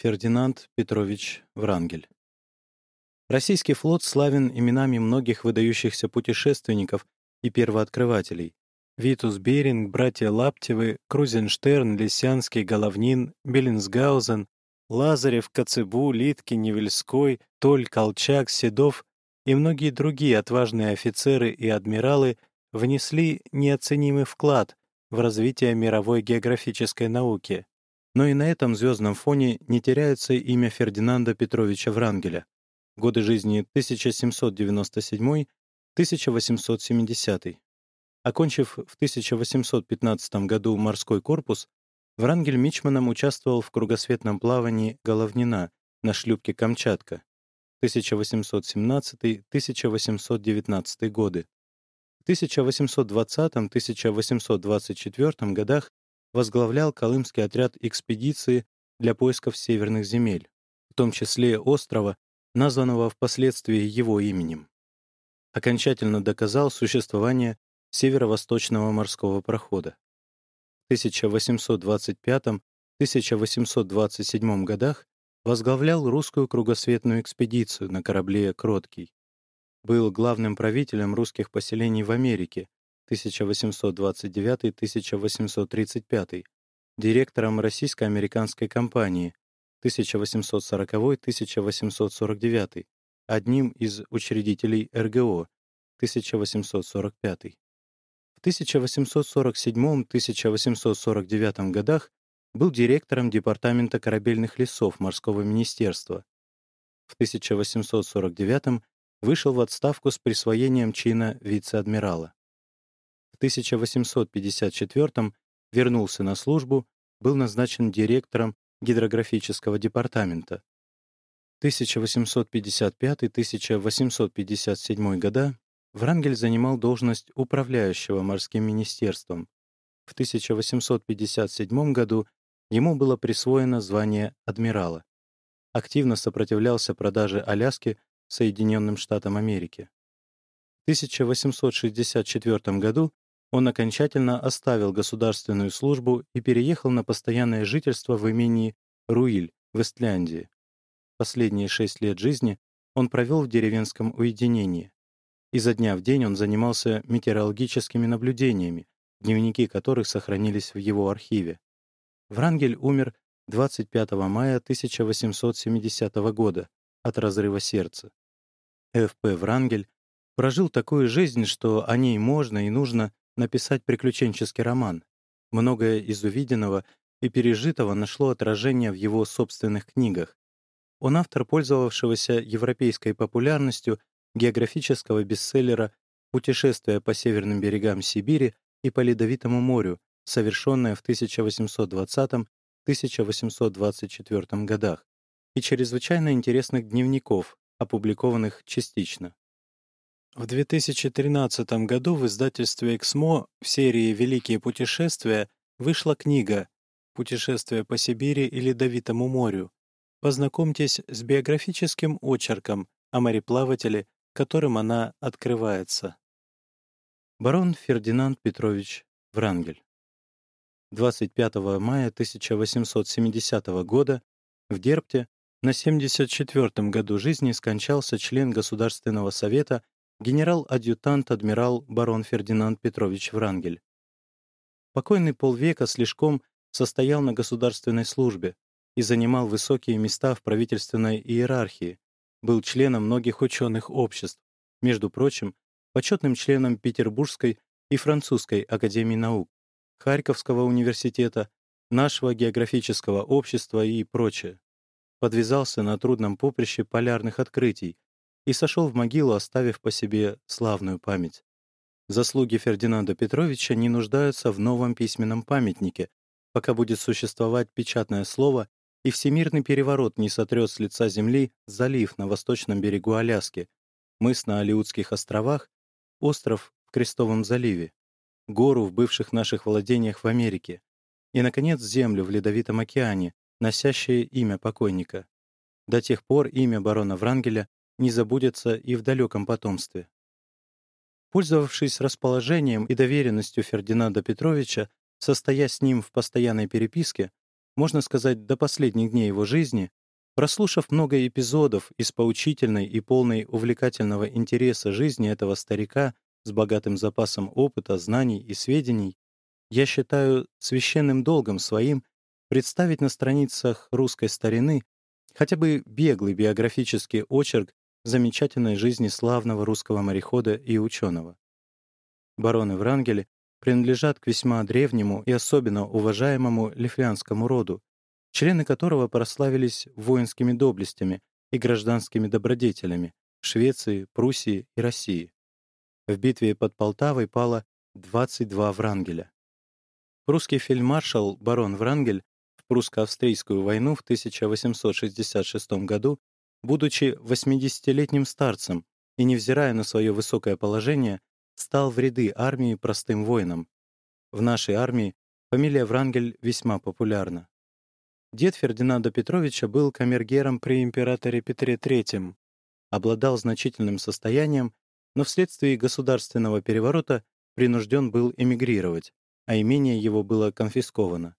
Фердинанд Петрович Врангель. Российский флот славен именами многих выдающихся путешественников и первооткрывателей. Витус Беринг, братья Лаптевы, Крузенштерн, Лисянский, Головнин, Беллинсгаузен, Лазарев, Коцебу, Литкин, Невельской, Толь, Колчак, Седов и многие другие отважные офицеры и адмиралы внесли неоценимый вклад в развитие мировой географической науки. Но и на этом звездном фоне не теряется имя Фердинанда Петровича Врангеля. Годы жизни 1797-1870. Окончив в 1815 году морской корпус, Врангель Мичманом участвовал в кругосветном плавании «Головнина» на шлюпке «Камчатка» 1817-1819 годы. В 1820-1824 годах возглавлял Колымский отряд экспедиции для поисков северных земель, в том числе острова, названного впоследствии его именем. Окончательно доказал существование северо-восточного морского прохода. В 1825-1827 годах возглавлял русскую кругосветную экспедицию на корабле «Кроткий». Был главным правителем русских поселений в Америке 1829-1835, директором российско-американской компании 1840-1849, одним из учредителей РГО 1845. В 1847-1849 годах был директором Департамента корабельных лесов Морского министерства. В 1849 вышел в отставку с присвоением чина вице-адмирала. В 1854 вернулся на службу, был назначен директором гидрографического департамента. 1855-1857 года Врангель занимал должность управляющего морским министерством. В 1857 году ему было присвоено звание адмирала. Активно сопротивлялся продаже Аляски Соединенным Штатам Америки. В 1864 году он окончательно оставил государственную службу и переехал на постоянное жительство в имении Руиль в Эстляндии. Последние шесть лет жизни он провел в деревенском уединении. Изо дня в день он занимался метеорологическими наблюдениями, дневники которых сохранились в его архиве. Врангель умер 25 мая 1870 года от разрыва сердца. Ф.П. Врангель прожил такую жизнь, что о ней можно и нужно написать приключенческий роман. Многое из увиденного и пережитого нашло отражение в его собственных книгах. Он автор пользовавшегося европейской популярностью географического бестселлера «Путешествие по северным берегам Сибири и по Ледовитому морю», совершенное в 1820-1824 годах, и чрезвычайно интересных дневников, опубликованных частично. В 2013 году в издательстве «Эксмо» в серии «Великие путешествия» вышла книга «Путешествие по Сибири и Ледовитому морю». Познакомьтесь с биографическим очерком о мореплавателе, которым она открывается. Барон Фердинанд Петрович Врангель 25 мая 1870 года в Дерпте на 74-м году жизни скончался член Государственного совета генерал-адъютант адмирал барон Фердинанд Петрович Врангель. Покойный полвека слишком состоял на государственной службе и занимал высокие места в правительственной иерархии, был членом многих ученых обществ, между прочим, почетным членом Петербургской и Французской академий наук, Харьковского университета, нашего географического общества и прочее. Подвязался на трудном поприще полярных открытий, и сошел в могилу, оставив по себе славную память. Заслуги Фердинанда Петровича не нуждаются в новом письменном памятнике, пока будет существовать печатное слово и всемирный переворот не сотрет с лица земли залив на восточном берегу Аляски, мыс на Алиутских островах, остров в Крестовом заливе, гору в бывших наших владениях в Америке и, наконец, землю в Ледовитом океане, носящее имя покойника. До тех пор имя барона Врангеля не забудется и в далеком потомстве. Пользовавшись расположением и доверенностью Фердинанда Петровича, состоя с ним в постоянной переписке, можно сказать, до последних дней его жизни, прослушав много эпизодов из поучительной и полной увлекательного интереса жизни этого старика с богатым запасом опыта, знаний и сведений, я считаю священным долгом своим представить на страницах русской старины хотя бы беглый биографический очерк замечательной жизни славного русского морехода и ученого. Бароны Врангеля принадлежат к весьма древнему и особенно уважаемому лифлянскому роду, члены которого прославились воинскими доблестями и гражданскими добродетелями в Швеции, Пруссии и России. В битве под Полтавой пало 22 Врангеля. Прусский фельдмаршал барон Врангель в прусско-австрийскую войну в 1866 году, будучи 80-летним старцем и невзирая на свое высокое положение, стал в ряды армии простым воином. В нашей армии фамилия Врангель весьма популярна. Дед Фердинанда Петровича был камергером при императоре Петре III, обладал значительным состоянием но вследствие государственного переворота принужден был эмигрировать, а имение его было конфисковано.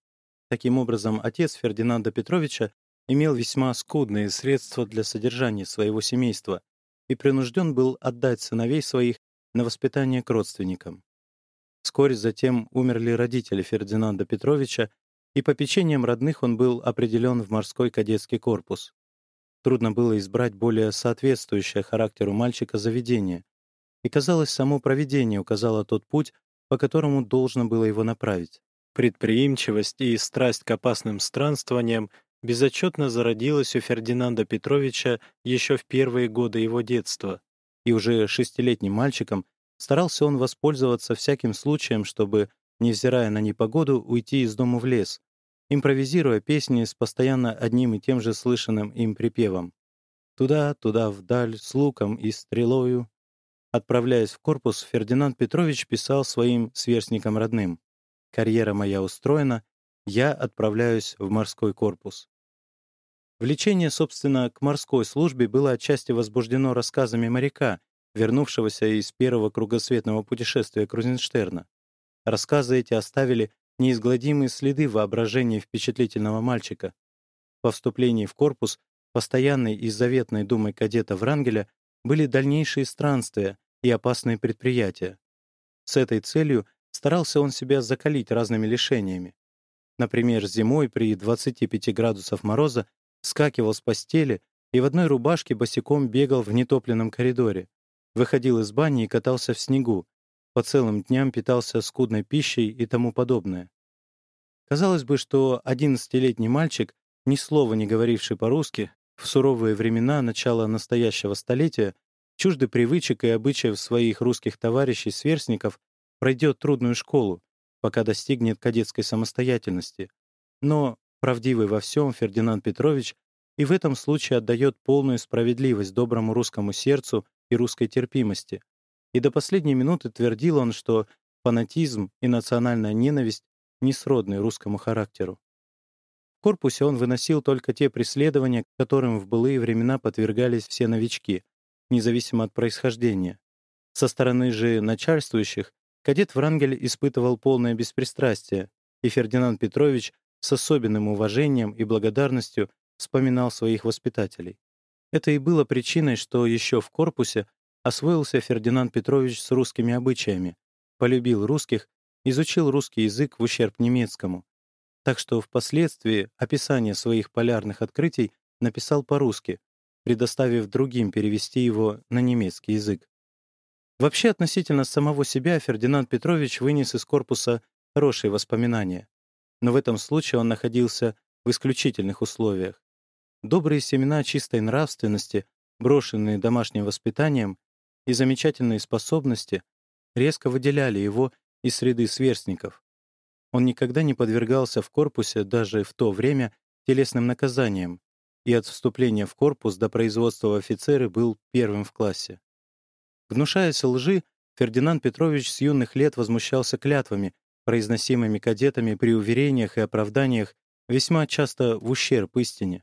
Таким образом, отец Фердинанда Петровича имел весьма скудные средства для содержания своего семейства и принужден был отдать сыновей своих на воспитание к родственникам. Вскоре затем умерли родители Фердинанда Петровича, и по печеньям родных он был определен в морской кадетский корпус. Трудно было избрать более соответствующее характеру мальчика заведение, и, казалось, само провидение указало тот путь, по которому должно было его направить. Предприимчивость и страсть к опасным странствованиям безотчетно зародилась у Фердинанда Петровича еще в первые годы его детства, и уже шестилетним мальчиком старался он воспользоваться всяким случаем, чтобы, невзирая на непогоду, уйти из дома в лес, импровизируя песни с постоянно одним и тем же слышанным им припевом. «Туда, туда, вдаль, с луком и стрелою, Отправляясь в корпус, Фердинанд Петрович писал своим сверстникам родным «Карьера моя устроена, я отправляюсь в морской корпус». Влечение, собственно, к морской службе было отчасти возбуждено рассказами моряка, вернувшегося из первого кругосветного путешествия Крузенштерна. Рассказы эти оставили неизгладимые следы воображения впечатлительного мальчика. По вступлении в корпус, постоянной и заветной думой кадета Врангеля были дальнейшие странствия и опасные предприятия. С этой целью старался он себя закалить разными лишениями. Например, зимой при 25 градусов мороза скакивал с постели и в одной рубашке босиком бегал в нетопленном коридоре, выходил из бани и катался в снегу, по целым дням питался скудной пищей и тому подобное. Казалось бы, что 11-летний мальчик, ни слова не говоривший по-русски, в суровые времена начала настоящего столетия, чужды привычек и обычаев своих русских товарищей-сверстников, пройдет трудную школу, пока достигнет кадетской самостоятельности. Но, правдивый во всем, Фердинанд Петрович и в этом случае отдает полную справедливость доброму русскому сердцу и русской терпимости. И до последней минуты твердил он, что фанатизм и национальная ненависть не сродны русскому характеру. В корпусе он выносил только те преследования, которым в былые времена подвергались все новички, независимо от происхождения. Со стороны же начальствующих кадет Врангель испытывал полное беспристрастие, и Фердинанд Петрович с особенным уважением и благодарностью вспоминал своих воспитателей. Это и было причиной, что еще в корпусе освоился Фердинанд Петрович с русскими обычаями, полюбил русских, изучил русский язык в ущерб немецкому, так что впоследствии описание своих полярных открытий написал по-русски, предоставив другим перевести его на немецкий язык. Вообще, относительно самого себя Фердинанд Петрович вынес из корпуса хорошие воспоминания, но в этом случае он находился в исключительных условиях. Добрые семена чистой нравственности, брошенные домашним воспитанием, и замечательные способности резко выделяли его из среды сверстников. Он никогда не подвергался в корпусе, даже в то время, телесным наказаниям, и от вступления в корпус до производства в офицеры был первым в классе. Гнушаясь лжи, Фердинанд Петрович с юных лет возмущался клятвами, произносимыми кадетами при уверениях и оправданиях, весьма часто в ущерб истине.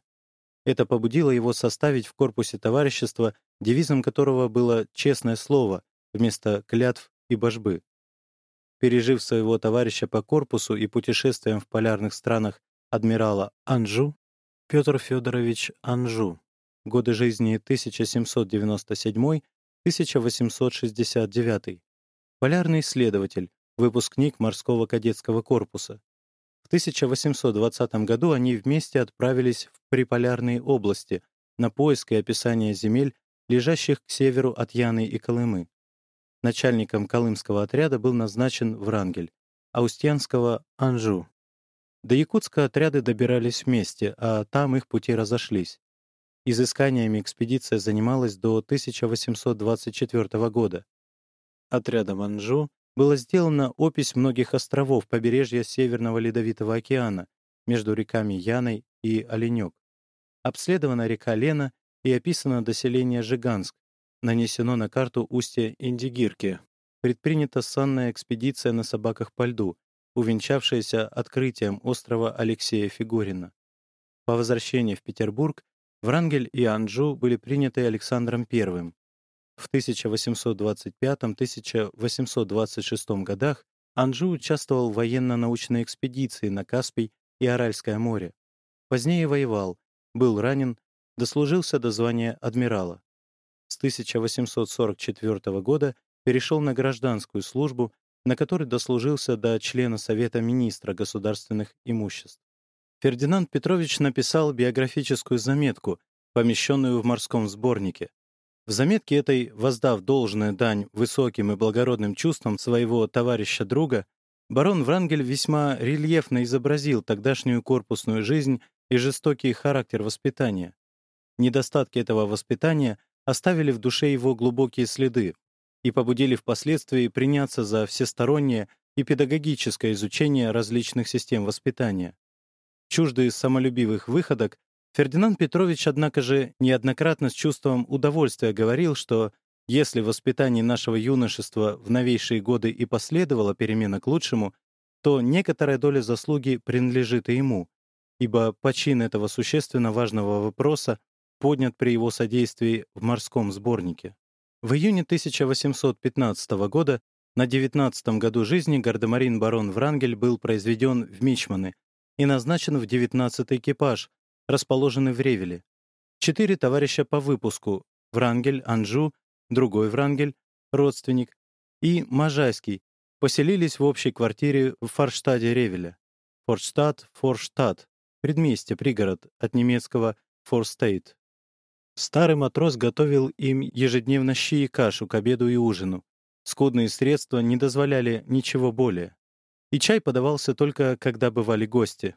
Это побудило его составить в корпусе товарищества, девизом которого было «честное слово» вместо клятв и божбы. Пережив своего товарища по корпусу и путешествиям в полярных странах адмирала Анжу, Петр Федорович Анжу, годы жизни 1797-1869, полярный исследователь, выпускник морского кадетского корпуса. В 1820 году они вместе отправились в приполярные области на поиск и описание земель, лежащих к северу от Яны и Колымы. Начальником Колымского отряда был назначен Врангель, а Устьянского — Анжу. До Якутска отряды добирались вместе, а там их пути разошлись. Изысканиями экспедиция занималась до 1824 года. Отрядом Анжу была сделана опись многих островов побережья Северного Ледовитого океана между реками Яной и Оленек. Обследована река Лена и описано доселение Жиганск, нанесено на карту устье Индигирки. Предпринята санная экспедиция на собаках по льду, увенчавшаяся открытием острова Алексея Фигурина. По возвращении в Петербург Врангель и Анджу были приняты Александром I. В 1825-1826 годах Анджу участвовал в военно-научной экспедиции на Каспий и Аральское море. Позднее воевал, был ранен, дослужился до звания адмирала. С 1844 года перешел на гражданскую службу на который дослужился до члена Совета министра государственных имуществ. Фердинанд Петрович написал биографическую заметку, помещенную в морском сборнике. В заметке этой, воздав должную дань высоким и благородным чувствам своего товарища-друга, барон Врангель весьма рельефно изобразил тогдашнюю корпусную жизнь и жестокий характер воспитания. Недостатки этого воспитания оставили в душе его глубокие следы, и побудили впоследствии приняться за всестороннее и педагогическое изучение различных систем воспитания. Чуждый самолюбивых выходок, Фердинанд Петрович, однако же, неоднократно с чувством удовольствия говорил, что если в воспитании нашего юношества в новейшие годы и последовала перемена к лучшему, то некоторая доля заслуги принадлежит и ему, ибо почин этого существенно важного вопроса поднят при его содействии в морском сборнике. В июне 1815 года на 19 году жизни гардемарин барон Врангель был произведен в Мичманы и назначен в 19-й экипаж, расположенный в Ревеле. Четыре товарища по выпуску — Врангель, Анжу, другой Врангель, родственник, и Можайский — поселились в общей квартире в Форштаде Ревеля. Форштадт, Форштадт, предместье, пригород, от немецкого «Форстейт». Старый матрос готовил им ежедневно щи и кашу к обеду и ужину. Скудные средства не дозволяли ничего более. И чай подавался только, когда бывали гости.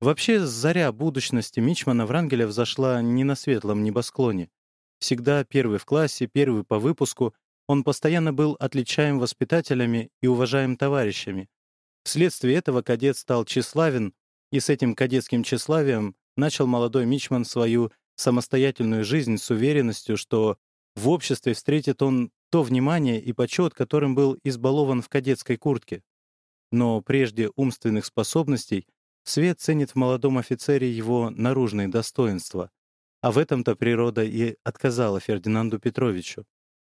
Вообще, заря будущности Мичмана Врангеля взошла не на светлом небосклоне. Всегда первый в классе, первый по выпуску, он постоянно был отличаем воспитателями и уважаем товарищами. Вследствие этого кадет стал тщеславен, и с этим кадетским тщеславием начал молодой Мичман свою самостоятельную жизнь с уверенностью, что в обществе встретит он то внимание и почет, которым был избалован в кадетской куртке. Но прежде умственных способностей Свет ценит в молодом офицере его наружные достоинства. А в этом-то природа и отказала Фердинанду Петровичу.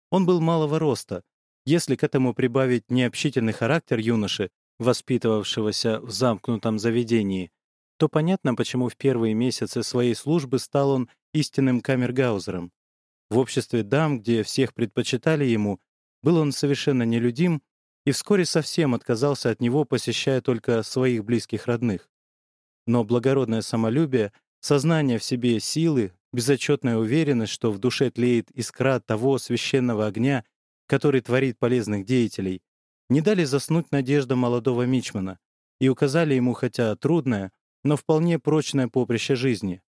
Он был малого роста. Если к этому прибавить необщительный характер юноши, воспитывавшегося в замкнутом заведении, то понятно, почему в первые месяцы своей службы стал он истинным камергаузером. В обществе дам, где всех предпочитали ему, был он совершенно нелюдим и вскоре совсем отказался от него, посещая только своих близких родных. Но благородное самолюбие, сознание в себе силы, безотчетная уверенность, что в душе тлеет искра того священного огня, который творит полезных деятелей, не дали заснуть надежда молодого мичмана и указали ему, хотя трудное, но вполне прочное поприще жизни.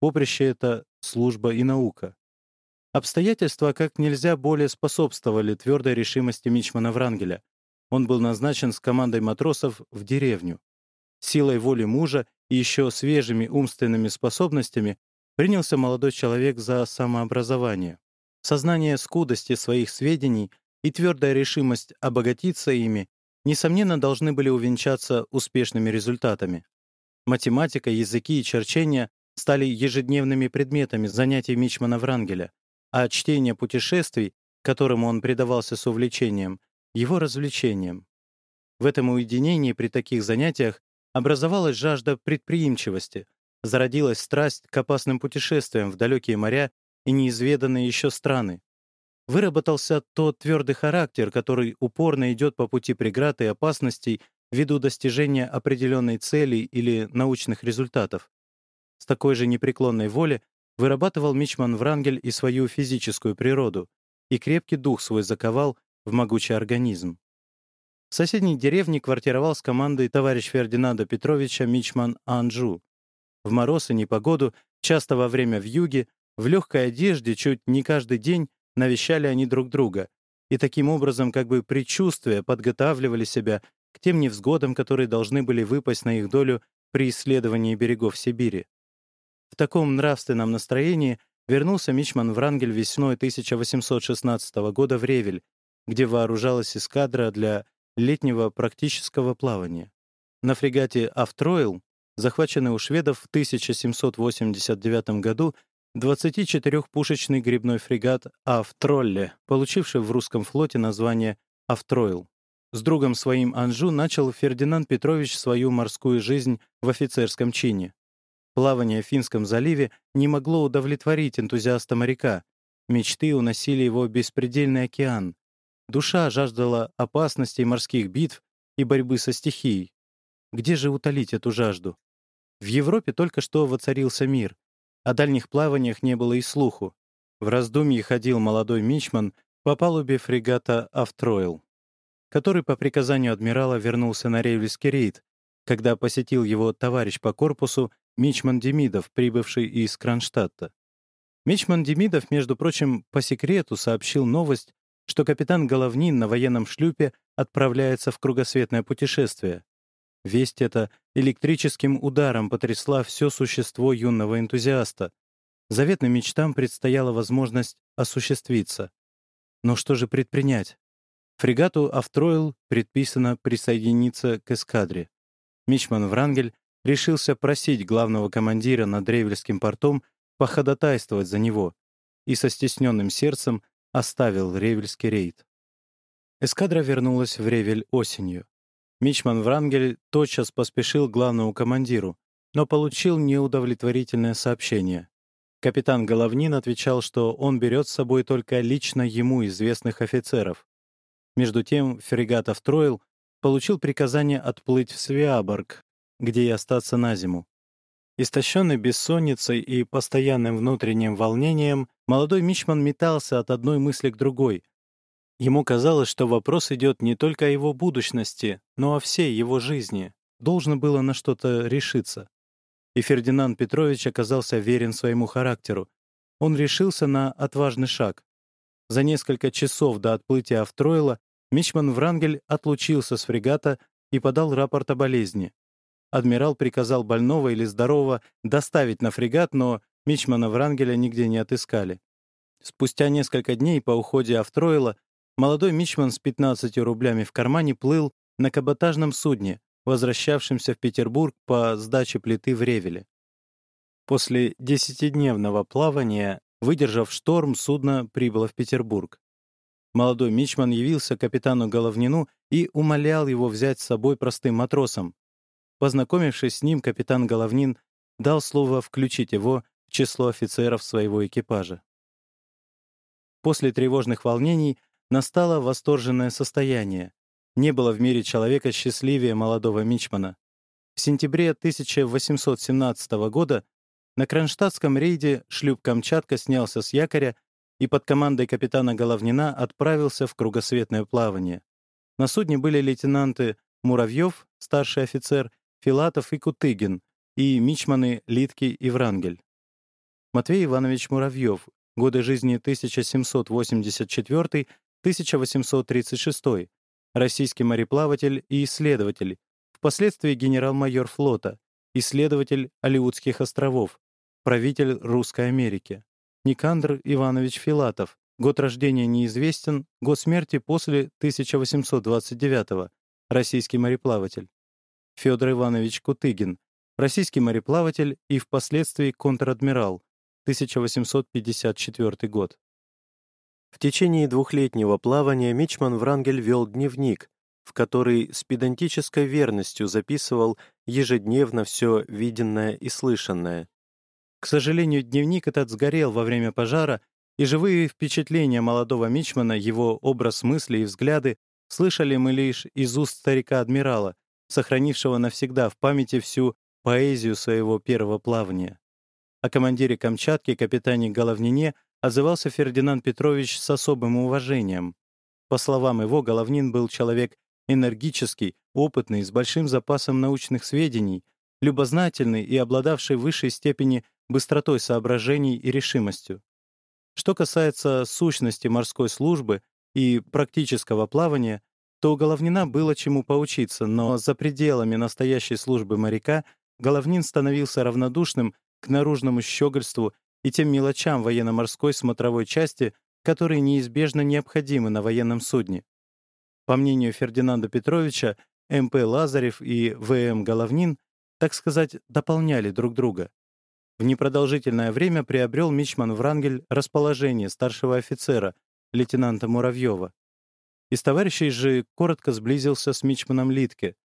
Поприще — это служба и наука. Обстоятельства как нельзя более способствовали твердой решимости Мичмана Врангеля. Он был назначен с командой матросов в деревню. Силой воли мужа еще свежими умственными способностями принялся молодой человек за самообразование. Сознание скудости своих сведений и твердая решимость обогатиться ими, несомненно, должны были увенчаться успешными результатами. Математика, языки и черчение стали ежедневными предметами занятий Мичмана Врангеля, а чтение путешествий, которому он предавался с увлечением, его развлечением. В этом уединении при таких занятиях образовалась жажда предприимчивости, зародилась страсть к опасным путешествиям в далекие моря и неизведанные еще страны. Выработался тот твердый характер, который упорно идет по пути преград и опасностей ввиду достижения определенной цели или научных результатов. С такой же непреклонной воли вырабатывал Мичман Врангель и свою физическую природу, и крепкий дух свой заковал в могучий организм. В соседней деревне квартировал с командой товарищ Фердинанда Петровича Мичман Анджу. В мороз и непогоду, часто во время вьюги, в легкой одежде чуть не каждый день навещали они друг друга, и таким образом как бы предчувствия подготавливали себя к тем невзгодам, которые должны были выпасть на их долю при исследовании берегов Сибири. В таком нравственном настроении вернулся Мичман Врангель весной 1816 года в Ревель, где вооружалась эскадра для летнего практического плавания. На фрегате «Автроил», захваченный у шведов в 1789 году, 24-пушечный грибной фрегат «Автролле», получивший в русском флоте название «Автроил». С другом своим Анжу начал Фердинанд Петрович свою морскую жизнь в офицерском чине. Плавание в Финском заливе не могло удовлетворить энтузиаста-моряка. Мечты уносили его беспредельный океан. Душа жаждала опасностей морских битв и борьбы со стихией. Где же утолить эту жажду? В Европе только что воцарился мир. О дальних плаваниях не было и слуху. В раздумье ходил молодой мичман по палубе фрегата «Автроил», который по приказанию адмирала вернулся на Рейвельский рейд, когда посетил его товарищ по корпусу Мичман Демидов, прибывший из Кронштадта. Мичман Демидов, между прочим, по секрету сообщил новость, что капитан Головнин на военном шлюпе отправляется в кругосветное путешествие. Весть эта электрическим ударом потрясла все существо юного энтузиаста. Заветным мечтам предстояла возможность осуществиться. Но что же предпринять? Фрегату «Автроил» предписано присоединиться к эскадре. Мичман Врангель решился просить главного командира над Ревельским портом походатайствовать за него и со стесненным сердцем оставил Ревельский рейд. Эскадра вернулась в Ревель осенью. Мичман Врангель тотчас поспешил к главному командиру, но получил неудовлетворительное сообщение. Капитан Головнин отвечал, что он берет с собой только лично ему известных офицеров. Между тем фрегат «Автроил» получил приказание отплыть в Свиаборг, где и остаться на зиму. Истощенный бессонницей и постоянным внутренним волнением, молодой мичман метался от одной мысли к другой. Ему казалось, что вопрос идет не только о его будущности, но о всей его жизни. Должно было на что-то решиться. И Фердинанд Петрович оказался верен своему характеру. Он решился на отважный шаг. За несколько часов до отплытия Автройла Мичман Врангель отлучился с фрегата и подал рапорт о болезни. Адмирал приказал больного или здорового доставить на фрегат, но Мичмана Врангеля нигде не отыскали. Спустя несколько дней по уходе Автроила молодой Мичман с 15 рублями в кармане плыл на каботажном судне, возвращавшемся в Петербург по сдаче плиты в Ревеле. После десятидневного плавания, выдержав шторм, судно прибыло в Петербург. Молодой Мичман явился капитану Головнину и умолял его взять с собой простым матросом, Познакомившись с ним, капитан Головнин дал слово включить его число офицеров своего экипажа. После тревожных волнений настало восторженное состояние. Не было в мире человека счастливее молодого мичмана. В сентябре 1817 года на Кронштадтском рейде шлюп «Камчатка» снялся с якоря и под командой капитана Головнина отправился в кругосветное плавание. На судне были лейтенанты Муравьев, старший офицер, Филатов и Кутыгин, и мичманы Литки и Врангель. Матвей Иванович Муравьев, годы жизни 1784-1836, российский мореплаватель и исследователь, впоследствии генерал-майор флота, исследователь Алиутских островов, правитель Русской Америки. Никандр Иванович Филатов, год рождения неизвестен, год смерти после 1829 российский мореплаватель. Федор Иванович Кутыгин, российский мореплаватель и впоследствии контр-адмирал, 1854 год. В течение двухлетнего плавания Мичман Врангель вел дневник, в который с педантической верностью записывал ежедневно все виденное и слышанное. К сожалению, дневник этот сгорел во время пожара, и живые впечатления молодого мичмана, его образ мысли и взгляды слышали мы лишь из уст старика-адмирала, сохранившего навсегда в памяти всю поэзию своего первого плавания. О командире Камчатки, капитане Головнине, отзывался Фердинанд Петрович с особым уважением. По словам его, Головнин был человек энергический, опытный, с большим запасом научных сведений, любознательный и обладавший высшей степени быстротой соображений и решимостью. Что касается сущности морской службы и практического плавания, то у Головнина было чему поучиться, но за пределами настоящей службы моряка Головнин становился равнодушным к наружному щегольству и тем мелочам военно-морской смотровой части, которые неизбежно необходимы на военном судне. По мнению Фердинанда Петровича, М.П. Лазарев и В.М. Головнин, так сказать, дополняли друг друга. В непродолжительное время приобрел Мичман Врангель расположение старшего офицера, лейтенанта Муравьева. Из товарищей же коротко сблизился с Мичманом Литке,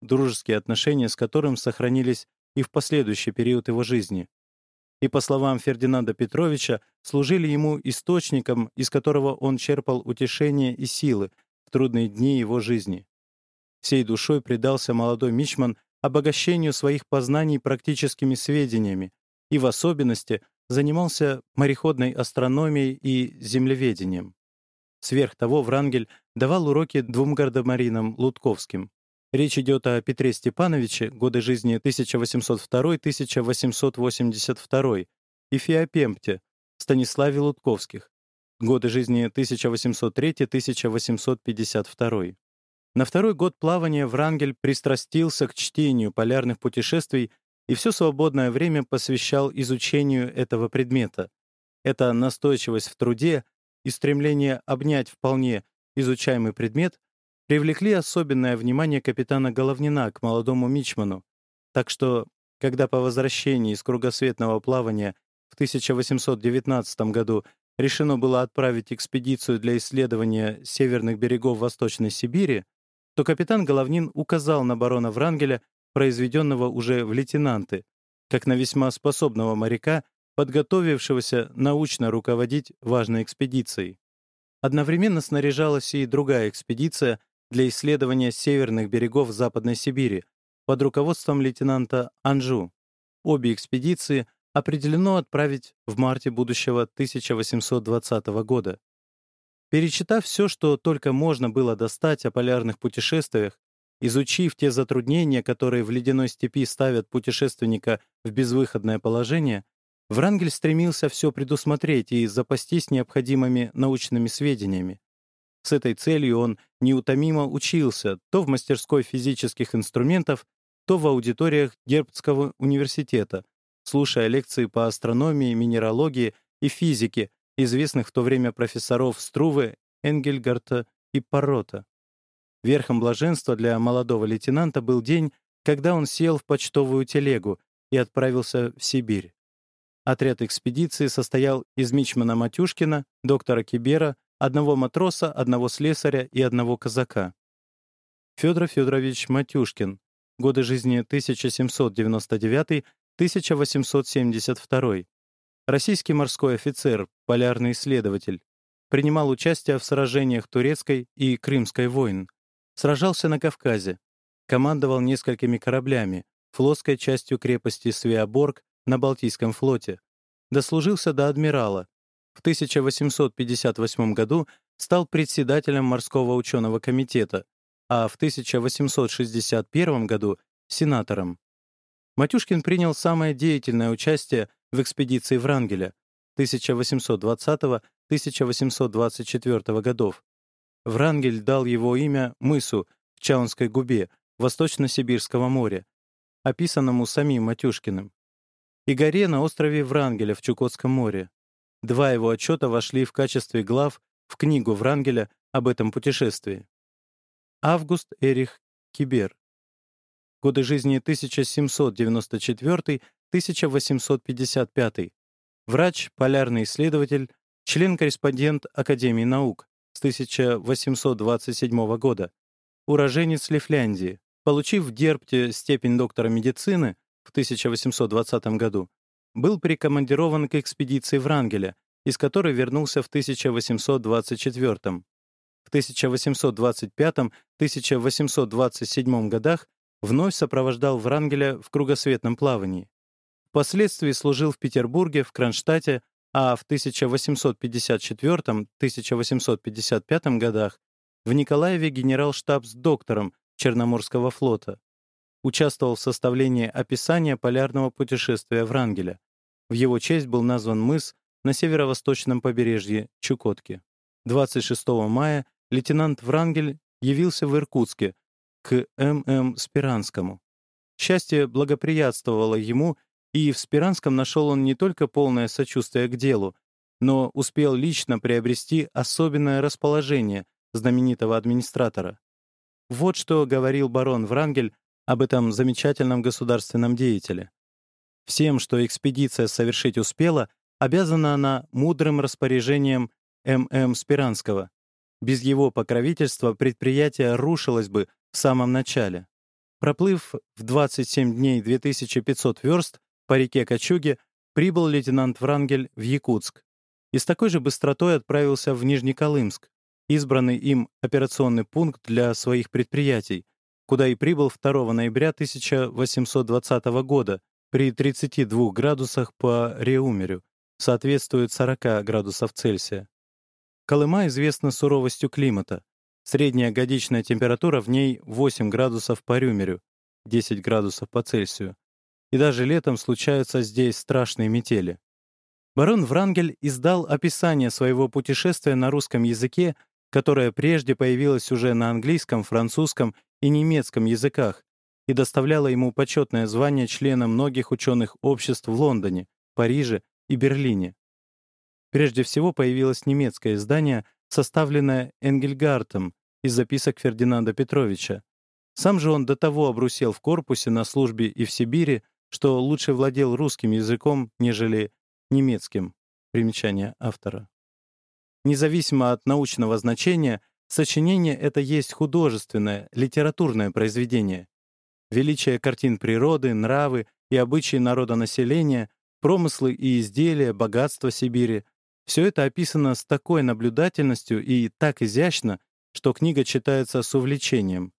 дружеские отношения с которым сохранились и в последующий период его жизни. И, по словам Фердинанда Петровича, служили ему источником, из которого он черпал утешение и силы в трудные дни его жизни. Всей душой предался молодой Мичман обогащению своих познаний практическими сведениями и, в особенности, занимался мореходной астрономией и землеведением. Сверх того, Врангель давал уроки двум гардемаринам Лутковским. Речь идет о Петре Степановиче, годы жизни 1802-1882, и Феопемпте, Станиславе Лутковских, годы жизни 1803-1852. На второй год плавания Врангель пристрастился к чтению полярных путешествий и все свободное время посвящал изучению этого предмета. Эта настойчивость в труде и стремление обнять вполне изучаемый предмет привлекли особенное внимание капитана Головнина к молодому мичману, так что, когда по возвращении из кругосветного плавания в 1819 году решено было отправить экспедицию для исследования северных берегов Восточной Сибири, то капитан Головнин указал на барона Врангеля, произведенного уже в лейтенанты, как на весьма способного моряка, подготовившегося научно руководить важной экспедицией. Одновременно снаряжалась и другая экспедиция для исследования северных берегов Западной Сибири под руководством лейтенанта Анжу. Обе экспедиции определено отправить в марте будущего 1820 года. Перечитав все, что только можно было достать о полярных путешествиях, изучив те затруднения, которые в ледяной степи ставят путешественника в безвыходное положение, Врангель стремился все предусмотреть и запастись необходимыми научными сведениями. С этой целью он неутомимо учился то в мастерской физических инструментов, то в аудиториях Гербтского университета, слушая лекции по астрономии, минералогии и физике известных в то время профессоров Струве, Энгельгарта и Паррота. Верхом блаженства для молодого лейтенанта был день, когда он сел в почтовую телегу и отправился в Сибирь. Отряд экспедиции состоял из Мичмана Матюшкина, доктора Кибера, одного матроса, одного слесаря и одного казака. Федор Федорович Матюшкин, годы жизни 1799-1872, Российский морской офицер, полярный исследователь. Принимал участие в сражениях Турецкой и Крымской войн. Сражался на Кавказе. Командовал несколькими кораблями, флотской частью крепости Свеоборг на Балтийском флоте. Дослужился до адмирала. В 1858 году стал председателем морского ученого комитета, а в 1861 году — сенатором. Матюшкин принял самое деятельное участие в экспедиции Врангеля 1820-1824 годов. Врангель дал его имя мысу в Чаунской губе Восточно-Сибирского моря, описанному самим Матюшкиным, и горе на острове Врангеля в Чукотском море. Два его отчета вошли в качестве глав в книгу Врангеля об этом путешествии. Август Эрих Кибер. Годы жизни 1794 1855. Врач, полярный исследователь, член-корреспондент Академии наук с 1827 года. Уроженец Лифляндии. получив в Дерпте степень доктора медицины в 1820 году, был прикомандирован к экспедиции Врангеля, из которой вернулся в 1824. В 1825-1827 годах вновь сопровождал Врангеля в кругосветном плавании. Впоследствии служил в Петербурге, в Кронштадте, а в 1854-1855 годах в Николаеве генерал-штаб с доктором Черноморского флота. Участвовал в составлении описания полярного путешествия Врангеля. В его честь был назван мыс на северо-восточном побережье Чукотки. 26 мая лейтенант Врангель явился в Иркутске к М.М. Спиранскому. Счастье благоприятствовало ему, и в Спиранском нашел он не только полное сочувствие к делу, но успел лично приобрести особенное расположение знаменитого администратора. Вот что говорил барон Врангель об этом замечательном государственном деятеле. Всем, что экспедиция совершить успела, обязана она мудрым распоряжением М.М. Спиранского. Без его покровительства предприятие рушилось бы в самом начале. Проплыв в 27 дней 2500 верст по реке Качуге, прибыл лейтенант Врангель в Якутск и с такой же быстротой отправился в Нижнеколымск, избранный им операционный пункт для своих предприятий, куда и прибыл 2 ноября 1820 года при 32 градусах по Реумерю, соответствует 40 градусов Цельсия. Колыма известна суровостью климата. Средняя годичная температура в ней 8 градусов по Рюмерю, 10 градусов по Цельсию. И даже летом случаются здесь страшные метели. Барон Врангель издал описание своего путешествия на русском языке, которое прежде появилось уже на английском, французском и немецком языках и доставляло ему почетное звание члена многих ученых обществ в Лондоне, Париже и Берлине. Прежде всего появилось немецкое издание, составленное Энгельгартом из записок Фердинанда Петровича. Сам же он до того обрусел в корпусе на службе и в Сибири, что лучше владел русским языком, нежели немецким. Примечание автора. Независимо от научного значения, сочинение это есть художественное, литературное произведение. Величие картин природы, нравы и обычаи народонаселения, промыслы и изделия, богатство Сибири — все это описано с такой наблюдательностью и так изящно, что книга читается с увлечением.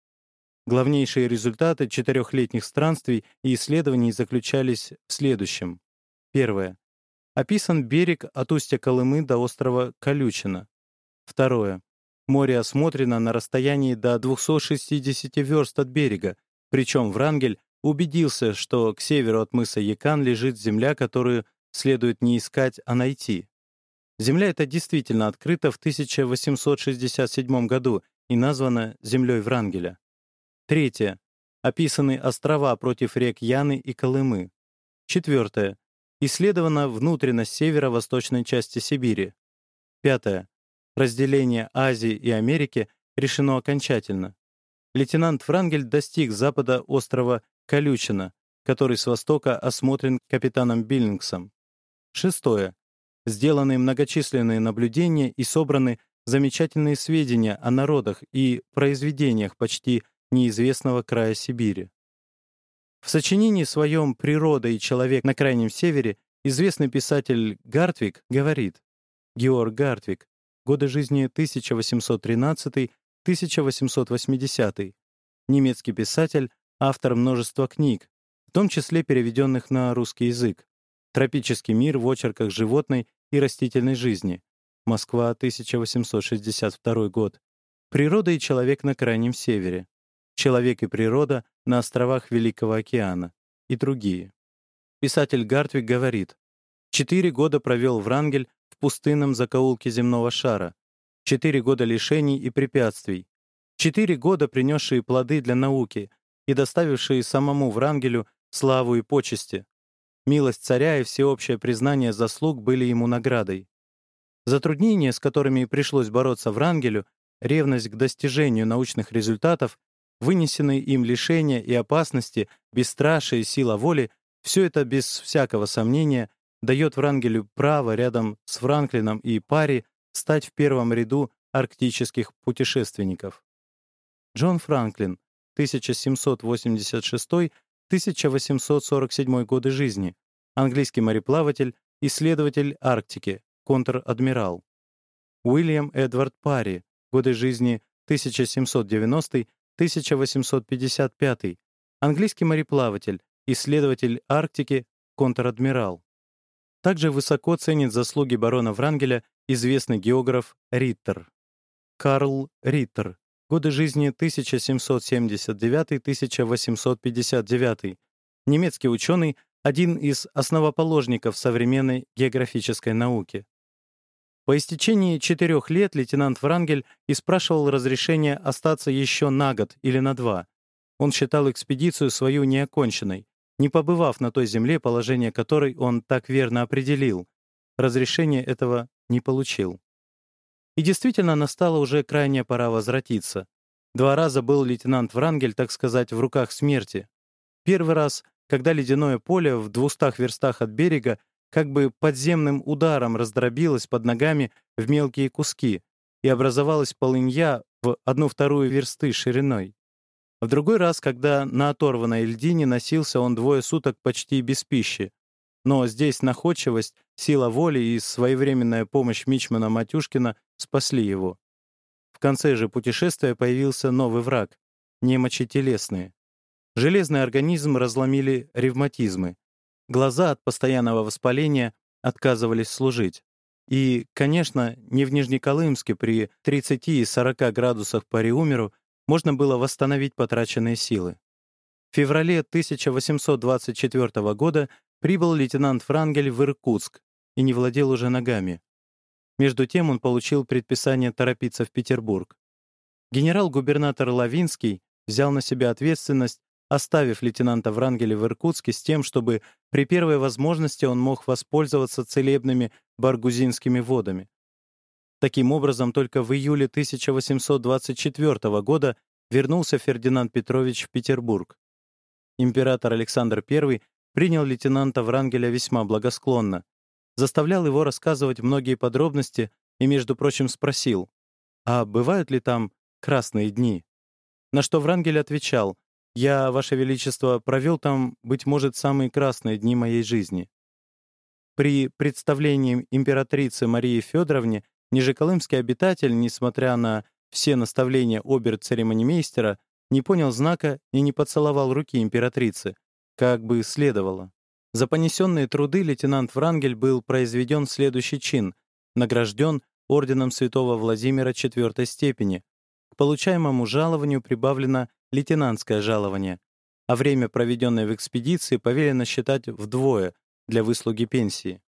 Главнейшие результаты четырехлетних странствий и исследований заключались в следующем. Первое. Описан берег от устья Колымы до острова Колючина. Второе. Море осмотрено на расстоянии до 260 верст от берега, причем Врангель убедился, что к северу от мыса Якан лежит земля, которую следует не искать, а найти. Земля эта действительно открыта в 1867 году и названа землей Врангеля. Третье. Описаны острова против рек Яны и Колымы. Четвертое. Исследована внутренность северо-восточной части Сибири. Пятое. Разделение Азии и Америки решено окончательно лейтенант Франгель достиг запада острова Колючина, который с востока осмотрен капитаном Биллингсом. Шестое. Сделаны многочисленные наблюдения и собраны замечательные сведения о народах и произведениях почти неизвестного края Сибири. В сочинении своем «Природа и человек на Крайнем Севере» известный писатель Гартвик говорит, Георг Гартвик, годы жизни 1813 1880 немецкий писатель, автор множества книг, в том числе переведенных на русский язык. «Тропический мир в очерках животной и растительной жизни», Москва, 1862 год. «Природа и человек на Крайнем Севере», «Человек и природа на островах Великого океана» и другие. Писатель Гартвик говорит, «Четыре года провел Врангель в пустынном закоулке земного шара, Четыре года лишений и препятствий. Четыре года, принесшие плоды для науки и доставившие самому Врангелю славу и почести. Милость царя и всеобщее признание заслуг были ему наградой. Затруднения, с которыми пришлось бороться Врангелю, ревность к достижению научных результатов, вынесенные им лишения и опасности, бесстрашие сила воли — все это без всякого сомнения дает Врангелю право рядом с Франклином и Пари стать в первом ряду арктических путешественников. Джон Франклин, 1786-1847 годы жизни, английский мореплаватель, исследователь Арктики, контр-адмирал. Уильям Эдвард Парри, годы жизни 1790-1855, английский мореплаватель, исследователь Арктики, контр-адмирал. Также высоко ценит заслуги барона Врангеля известный географ Риттер. Карл Риттер. Годы жизни 1779-1859. Немецкий ученый, один из основоположников современной географической науки. По истечении четырех лет лейтенант Врангель и спрашивал разрешения остаться еще на год или на два. Он считал экспедицию свою неоконченной, не побывав на той земле, положение которой он так верно определил. Разрешения этого не получил. И действительно, настала уже крайняя пора возвратиться. Два раза был лейтенант Врангель, так сказать, в руках смерти. Первый раз, когда ледяное поле в двухстах верстах от берега как бы подземным ударом раздробилось под ногами в мелкие куски и образовалась полынья в одну-вторую версты шириной. В другой раз, когда на оторванной льдине носился он двое суток почти без пищи, но здесь находчивость, сила воли и своевременная помощь Мичмана Матюшкина спасли его. В конце же путешествия появился новый враг — немочи телесные. Железный организм разломили ревматизмы. Глаза от постоянного воспаления отказывались служить. И, конечно, не в Нижнеколымске при 30 и 40 градусах по Риумеру можно было восстановить потраченные силы. В феврале 1824 года прибыл лейтенант Франгель в Иркутск и не владел уже ногами. Между тем он получил предписание торопиться в Петербург. Генерал-губернатор Лавинский взял на себя ответственность, оставив лейтенанта Врангеля в Иркутске с тем, чтобы при первой возможности он мог воспользоваться целебными баргузинскими водами. Таким образом, только в июле 1824 года вернулся Фердинанд Петрович в Петербург. Император Александр I принял лейтенанта Врангеля весьма благосклонно, заставлял его рассказывать многие подробности и, между прочим, спросил, а бывают ли там красные дни? На что Врангель отвечал, «Я, Ваше Величество, провел там, быть может, самые красные дни моей жизни». При представлении императрицы Марии Федоровне Нижеколымский обитатель, несмотря на все наставления обер-церемонимейстера, не понял знака и не поцеловал руки императрицы, как бы следовало. За понесенные труды лейтенант Врангель был произведен следующий чин, награжден орденом святого Владимира четвертой степени. К получаемому жалованию прибавлено лейтенантское жалование, а время, проведенное в экспедиции, повелено считать вдвое для выслуги пенсии.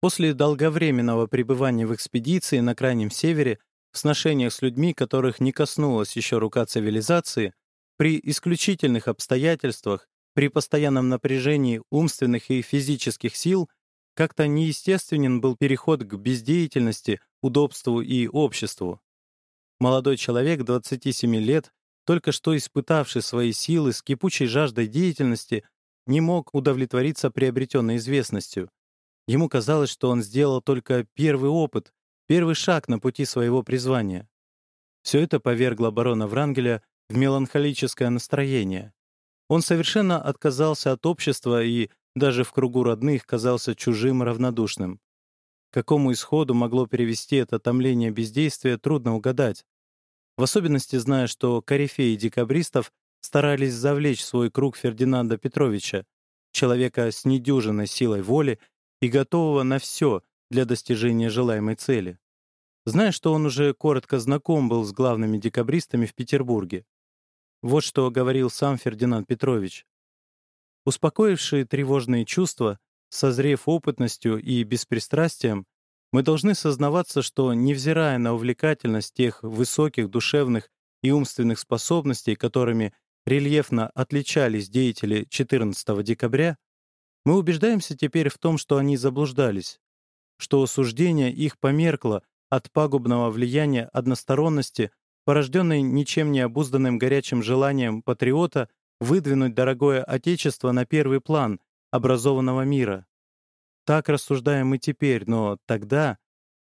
После долговременного пребывания в экспедиции на Крайнем Севере, в сношениях с людьми, которых не коснулась еще рука цивилизации, при исключительных обстоятельствах при постоянном напряжении умственных и физических сил как-то неестественен был переход к бездеятельности, удобству и обществу. Молодой человек 27 лет, только что испытавший свои силы с кипучей жаждой деятельности, не мог удовлетвориться приобретенной известностью. Ему казалось, что он сделал только первый опыт, первый шаг на пути своего призвания. Все это повергло барона Врангеля в меланхолическое настроение. Он совершенно отказался от общества и даже в кругу родных казался чужим равнодушным. К какому исходу могло привести это томление бездействия, трудно угадать. В особенности зная, что корифеи декабристов старались завлечь в свой круг Фердинанда Петровича, человека с недюжинной силой воли и готового на все для достижения желаемой цели. Зная, что он уже коротко знаком был с главными декабристами в Петербурге, вот что говорил сам Фердинанд Петрович. Успокоившие тревожные чувства, созрев опытностью и беспристрастием, мы должны сознаваться, что, невзирая на увлекательность тех высоких душевных и умственных способностей, которыми рельефно отличались деятели 14 декабря, мы убеждаемся теперь в том, что они заблуждались, что суждение их померкло от пагубного влияния односторонности порожденный ничем не обузданным горячим желанием патриота выдвинуть дорогое Отечество на первый план образованного мира. Так рассуждаем мы теперь, но тогда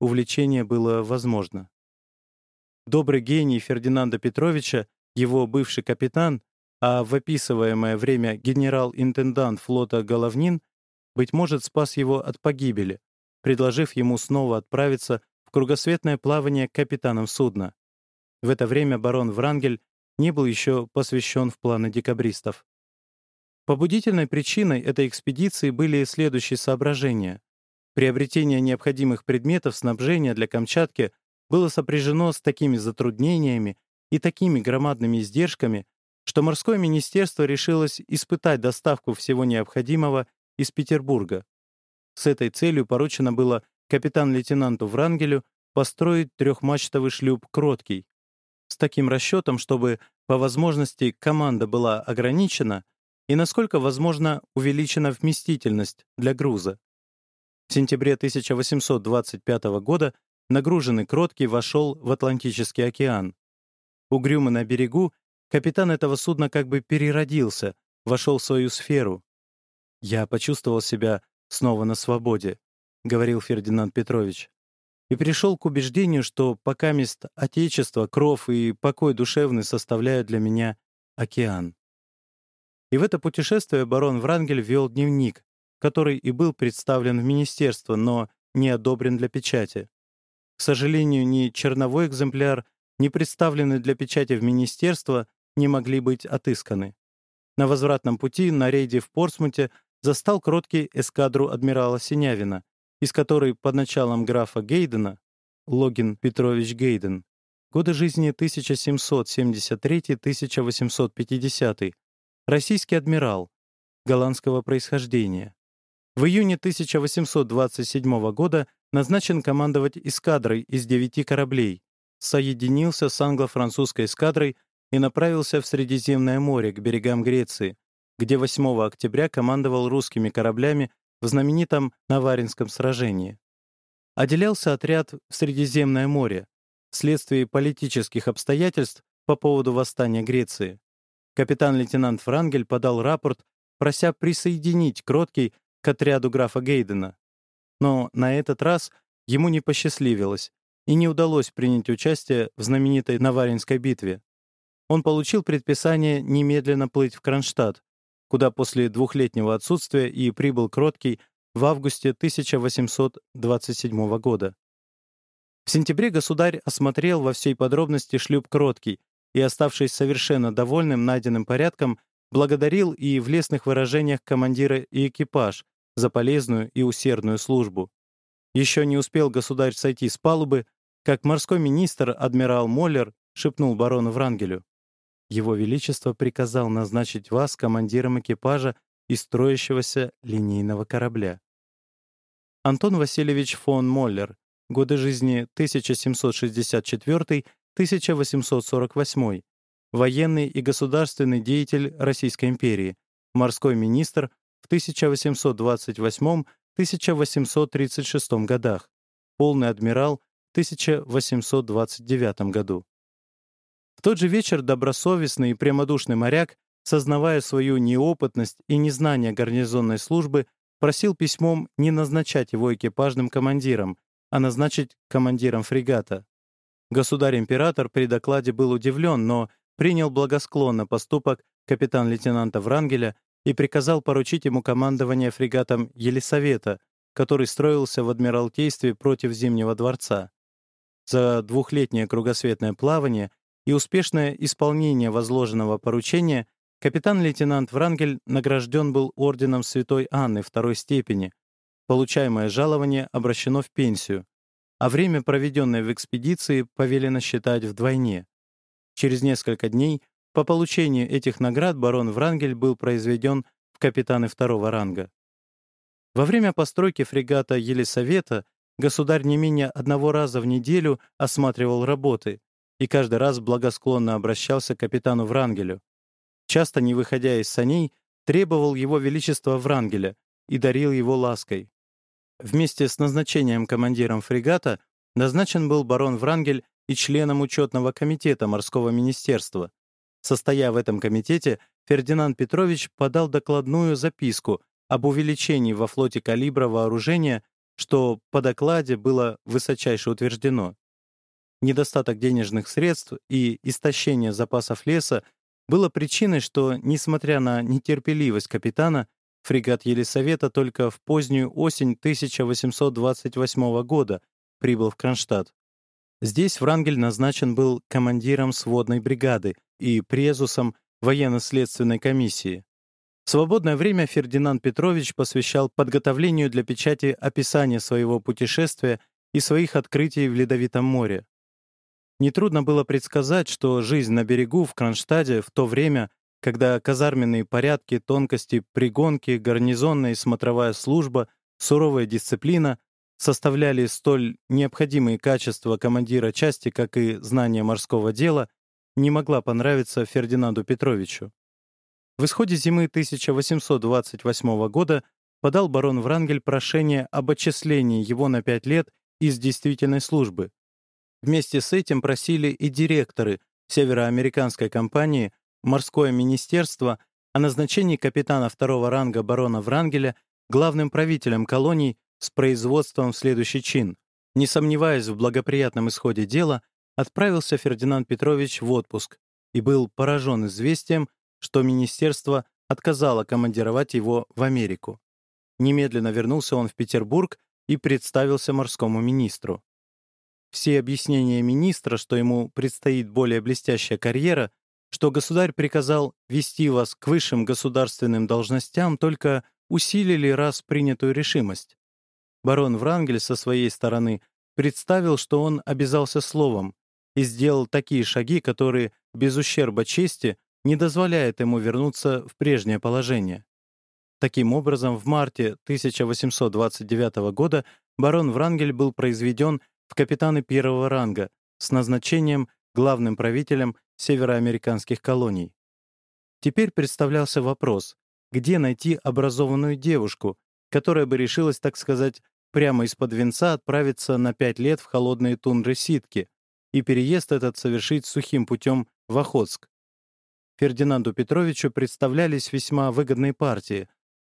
увлечение было возможно. Добрый гений Фердинанда Петровича его бывший капитан, а в описываемое время генерал-интендант флота Головнин, быть может, спас его от погибели, предложив ему снова отправиться в кругосветное плавание капитаном судна. В это время барон Врангель не был еще посвящен в планы декабристов. Побудительной причиной этой экспедиции были следующие соображения. Приобретение необходимых предметов снабжения для Камчатки было сопряжено с такими затруднениями и такими громадными издержками, что морское министерство решилось испытать доставку всего необходимого из Петербурга. С этой целью поручено было капитан-лейтенанту Врангелю построить трехмачтовый шлюп «Кроткий». С таким расчетом, чтобы по возможности команда была ограничена и, насколько возможно, увеличена вместительность для груза. В сентябре 1825 года нагруженный Кроткий вошел в Атлантический океан. Угрюмый на берегу, капитан этого судна как бы переродился, вошел в свою сферу. «Я почувствовал себя снова на свободе», — говорил Фердинанд Петрович, и пришел к убеждению, что пока мест Отечество, кров и покой душевный составляют для меня океан. И в это путешествие барон Врангель вел дневник, который и был представлен в министерство, но не одобрен для печати. К сожалению, ни черновой экземпляр, не представленные для печати в министерство, не могли быть отысканы. На возвратном пути на рейде в Портсмуте застал кроткий эскадру адмирала Синявина, из которой под началом графа Гейдена, Логин Петрович Гейден, годы жизни 1773-1850, российский адмирал, голландского происхождения. В июне 1827 года назначен командовать эскадрой из девяти кораблей, соединился с англо-французской эскадрой и направился в Средиземное море, к берегам Греции, где 8 октября командовал русскими кораблями в знаменитом Наваринском сражении. Отделялся отряд в Средиземное море вследствие политических обстоятельств по поводу восстания Греции. Капитан-лейтенант Франгель подал рапорт, прося присоединить Кроткий к отряду графа Гейдена. Но на этот раз ему не посчастливилось, и не удалось принять участие в знаменитой Наваринской битве. Он получил предписание немедленно плыть в Кронштадт, куда после двухлетнего отсутствия и прибыл Кроткий в августе 1827 года. В сентябре государь осмотрел во всей подробности шлюп Кроткий и, оставшись совершенно довольным найденным порядком, благодарил и в лестных выражениях командира и экипаж за полезную и усердную службу. Еще не успел государь сойти с палубы, как морской министр, адмирал Моллер, шепнул барону Врангелю. «Его Величество приказал назначить вас командиром экипажа и строящегося линейного корабля». Антон Васильевич фон Моллер, годы жизни 1764-1848, военный и государственный деятель Российской империи, морской министр в 1828-1836 годах, полный адмирал 1829 году. В тот же вечер добросовестный и прямодушный моряк, сознавая свою неопытность и незнание гарнизонной службы, просил письмом не назначать его экипажным командиром, а назначить командиром фрегата. Государь-император при докладе был удивлен, но принял благосклонно поступок капитан-лейтенанта Врангеля и приказал поручить ему командование фрегатом Елисавета, который строился в Адмиралтействе против Зимнего дворца. За двухлетнее кругосветное плавание и успешное исполнение возложенного поручения капитан-лейтенант Врангель награжден был орденом Святой Анны второй степени. Получаемое жалование обращено в пенсию, а время, проведенное в экспедиции, повелено считать вдвойне. Через несколько дней по получению этих наград барон Врангель был произведен в капитаны второго ранга. Во время постройки фрегата Елисавета Государь не менее одного раза в неделю осматривал работы и каждый раз благосклонно обращался к капитану Врангелю. Часто, не выходя из саней, требовал его величества Врангеля и дарил его лаской. Вместе с назначением командиром фрегата назначен был барон Врангель и членом учетного комитета морского министерства. Состоя в этом комитете, Фердинанд Петрович подал докладную записку об увеличении во флоте калибра вооружения что по докладе было высочайше утверждено. недостаток денежных средств и истощение запасов леса было причиной, что, несмотря на нетерпеливость капитана, фрегат Елисавета только в позднюю осень 1828 года прибыл в Кронштадт. Здесь Врангель назначен был командиром сводной бригады и презусом военно-следственной комиссии. Свободное время Фердинанд Петрович посвящал подготовлению для печати описания своего путешествия и своих открытий в Ледовитом море. Нетрудно было предсказать, что жизнь на берегу в Кронштадте в то время, когда казарменные порядки, тонкости, пригонки, гарнизонная и смотровая служба, суровая дисциплина составляли столь необходимые качества командира части, как и знание морского дела, не могла понравиться Фердинанду Петровичу. В исходе зимы 1828 года подал барон Врангель прошение об отчислении его на пять лет из действительной службы. Вместе с этим просили и директоры североамериканской компании, морское министерство о назначении капитана второго ранга барона Врангеля главным правителем колоний с производством в следующий чин. Не сомневаясь в благоприятном исходе дела, отправился Фердинанд Петрович в отпуск и был поражен известием, что министерство отказало командировать его в Америку. Немедленно вернулся он в Петербург и представился морскому министру. Все объяснения министра, что ему предстоит более блестящая карьера, что государь приказал вести вас к высшим государственным должностям, только усилили раз принятую решимость. Барон Врангель со своей стороны представил, что он обязался словом и сделал такие шаги, которые, без ущерба чести, не дозволяют ему вернуться в прежнее положение. Таким образом, в марте 1829 года барон Врангель был произведен в капитаны первого ранга с назначением главным правителем североамериканских колоний. Теперь представлялся вопрос, где найти образованную девушку, которая бы решилась, так сказать, прямо из-под венца отправиться на пять лет в холодные тундры Ситки и переезд этот совершить сухим путем в Охотск. Фердинанду Петровичу представлялись весьма выгодные партии,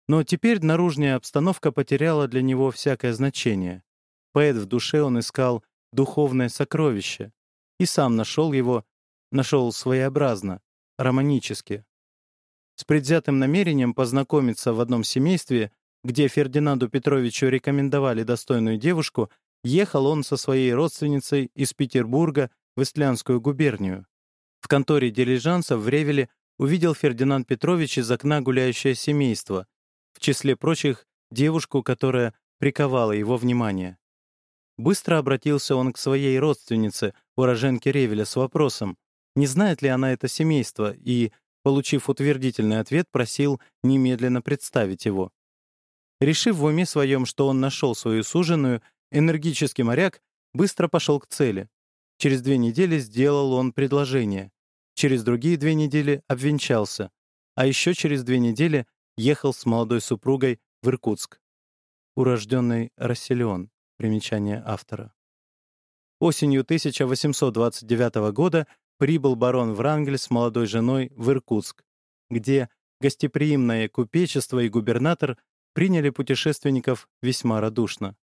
но теперь наружная обстановка потеряла для него всякое значение. Поэт в душе он искал духовное сокровище и сам нашел его, нашел своеобразно, романически. С предвзятым намерением познакомиться в одном семействе где Фердинанду Петровичу рекомендовали достойную девушку, ехал он со своей родственницей из Петербурга в Истлянскую губернию. В конторе дилижанса в Ревеле увидел Фердинанд Петрович из окна гуляющее семейство, в числе прочих девушку, которая приковала его внимание. Быстро обратился он к своей родственнице, уроженке Ревеля, с вопросом, не знает ли она это семейство, и, получив утвердительный ответ, просил немедленно представить его. Решив в уме своем, что он нашел свою суженую, энергический моряк быстро пошел к цели. Через две недели сделал он предложение. Через другие две недели обвенчался. А еще через две недели ехал с молодой супругой в Иркутск. Урожденный Расселион. Примечание автора. Осенью 1829 года прибыл барон Врангель с молодой женой в Иркутск, где гостеприимное купечество и губернатор приняли путешественников весьма радушно.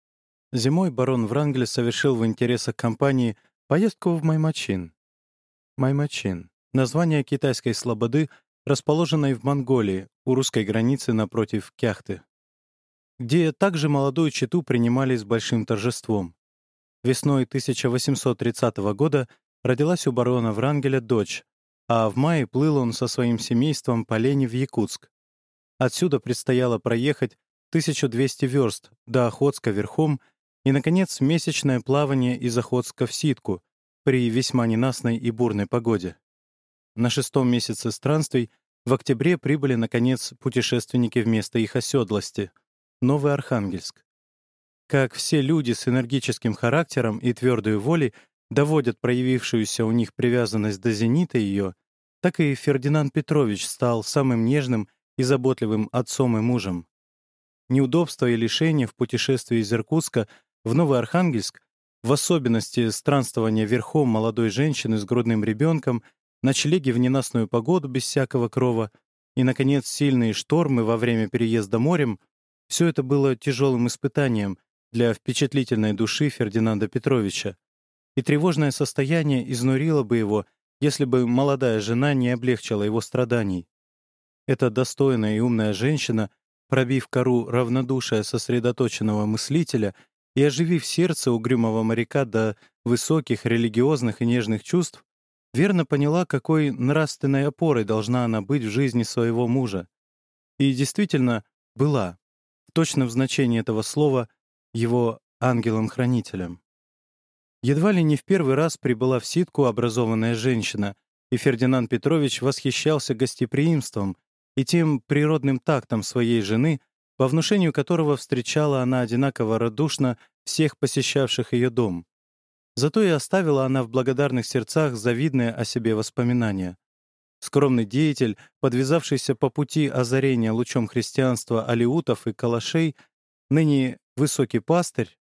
Зимой барон Врангель совершил в интересах компании поездку в Маймачин. Маймачин — название китайской слободы, расположенной в Монголии, у русской границы напротив Кяхты, где также молодую чету принимали с большим торжеством. Весной 1830 года родилась у барона Врангеля дочь, а в мае плыл он со своим семейством по лени в Якутск. Отсюда предстояло проехать 1200 верст до Охотска верхом и, наконец, месячное плавание из Охотска в Ситку при весьма ненастной и бурной погоде. На шестом месяце странствий в октябре прибыли, наконец, путешественники в место их оседлости — Новый Архангельск. Как все люди с энергическим характером и твердой волей доводят проявившуюся у них привязанность до зенита ее, так и Фердинанд Петрович стал самым нежным и заботливым отцом и мужем. Неудобства и лишения в путешествии из Иркутска в Новый Архангельск, в особенности странствование верхом молодой женщины с грудным ребенком, ночлеги в ненастную погоду без всякого крова и, наконец, сильные штормы во время переезда морем — все это было тяжелым испытанием для впечатлительной души Фердинанда Петровича. И тревожное состояние изнурило бы его, если бы молодая жена не облегчила его страданий. Эта достойная и умная женщина, пробив кору равнодушия сосредоточенного мыслителя и оживив сердце угрюмого моряка до высоких религиозных и нежных чувств, верно поняла, какой нравственной опорой должна она быть в жизни своего мужа. И действительно была, в точном значении этого слова, его ангелом-хранителем. Едва ли не в первый раз прибыла в ситку образованная женщина, и Фердинанд Петрович восхищался гостеприимством и тем природным тактом своей жены, по внушению которого встречала она одинаково радушно всех посещавших ее дом. Зато и оставила она в благодарных сердцах завидное о себе воспоминание. Скромный деятель, подвязавшийся по пути озарения лучом христианства алиутов и калашей, ныне высокий пастырь,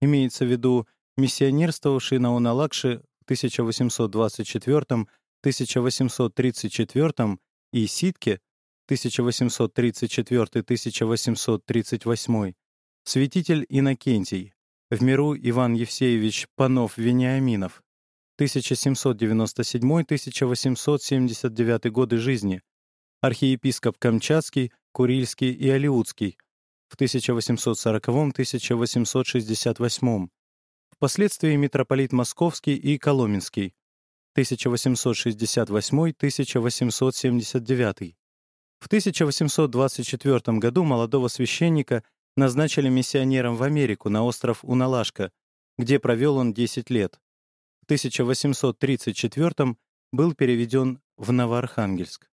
имеется в виду миссионерствовавший на Уналакше в 1824-1834 и Ситке 1834-1838, святитель Иннокентий, в миру Иван Евсеевич Панов-Вениаминов, 1797-1879 годы жизни, архиепископ Камчатский, Курильский и Алиутский, в 1840-1868, впоследствии митрополит Московский и Коломенский, 1868-1879. В 1824 году молодого священника назначили миссионером в Америку на остров Уналашка, где провел он 10 лет. В 1834 был переведен в Новоархангельск.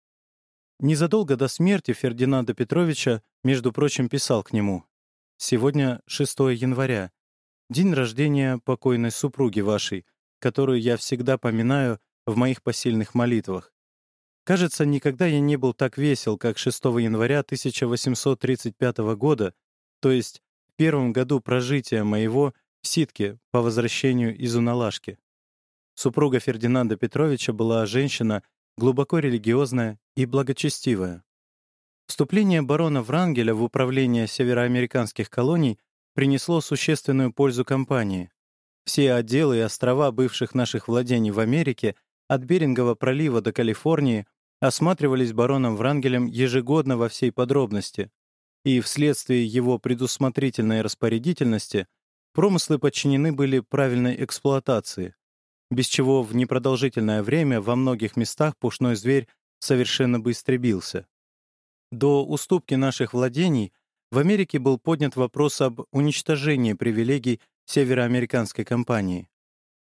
Незадолго до смерти Фердинанда Петровича, между прочим, писал к нему «Сегодня 6 января, день рождения покойной супруги вашей, которую я всегда поминаю в моих посильных молитвах. Кажется, никогда я не был так весел, как 6 января 1835 года, то есть в первом году прожития моего в Ситке по возвращению из Уналашки. Супруга Фердинанда Петровича была женщина глубоко религиозная и благочестивая. Вступление барона Врангеля в управление североамериканских колоний принесло существенную пользу компании. Все отделы и острова бывших наших владений в Америке от Берингового пролива до Калифорнии осматривались бароном Врангелем ежегодно во всей подробности, и вследствие его предусмотрительной распорядительности промыслы подчинены были правильной эксплуатации, без чего в непродолжительное время во многих местах пушной зверь совершенно бы истребился. До уступки наших владений в Америке был поднят вопрос об уничтожении привилегий североамериканской компании.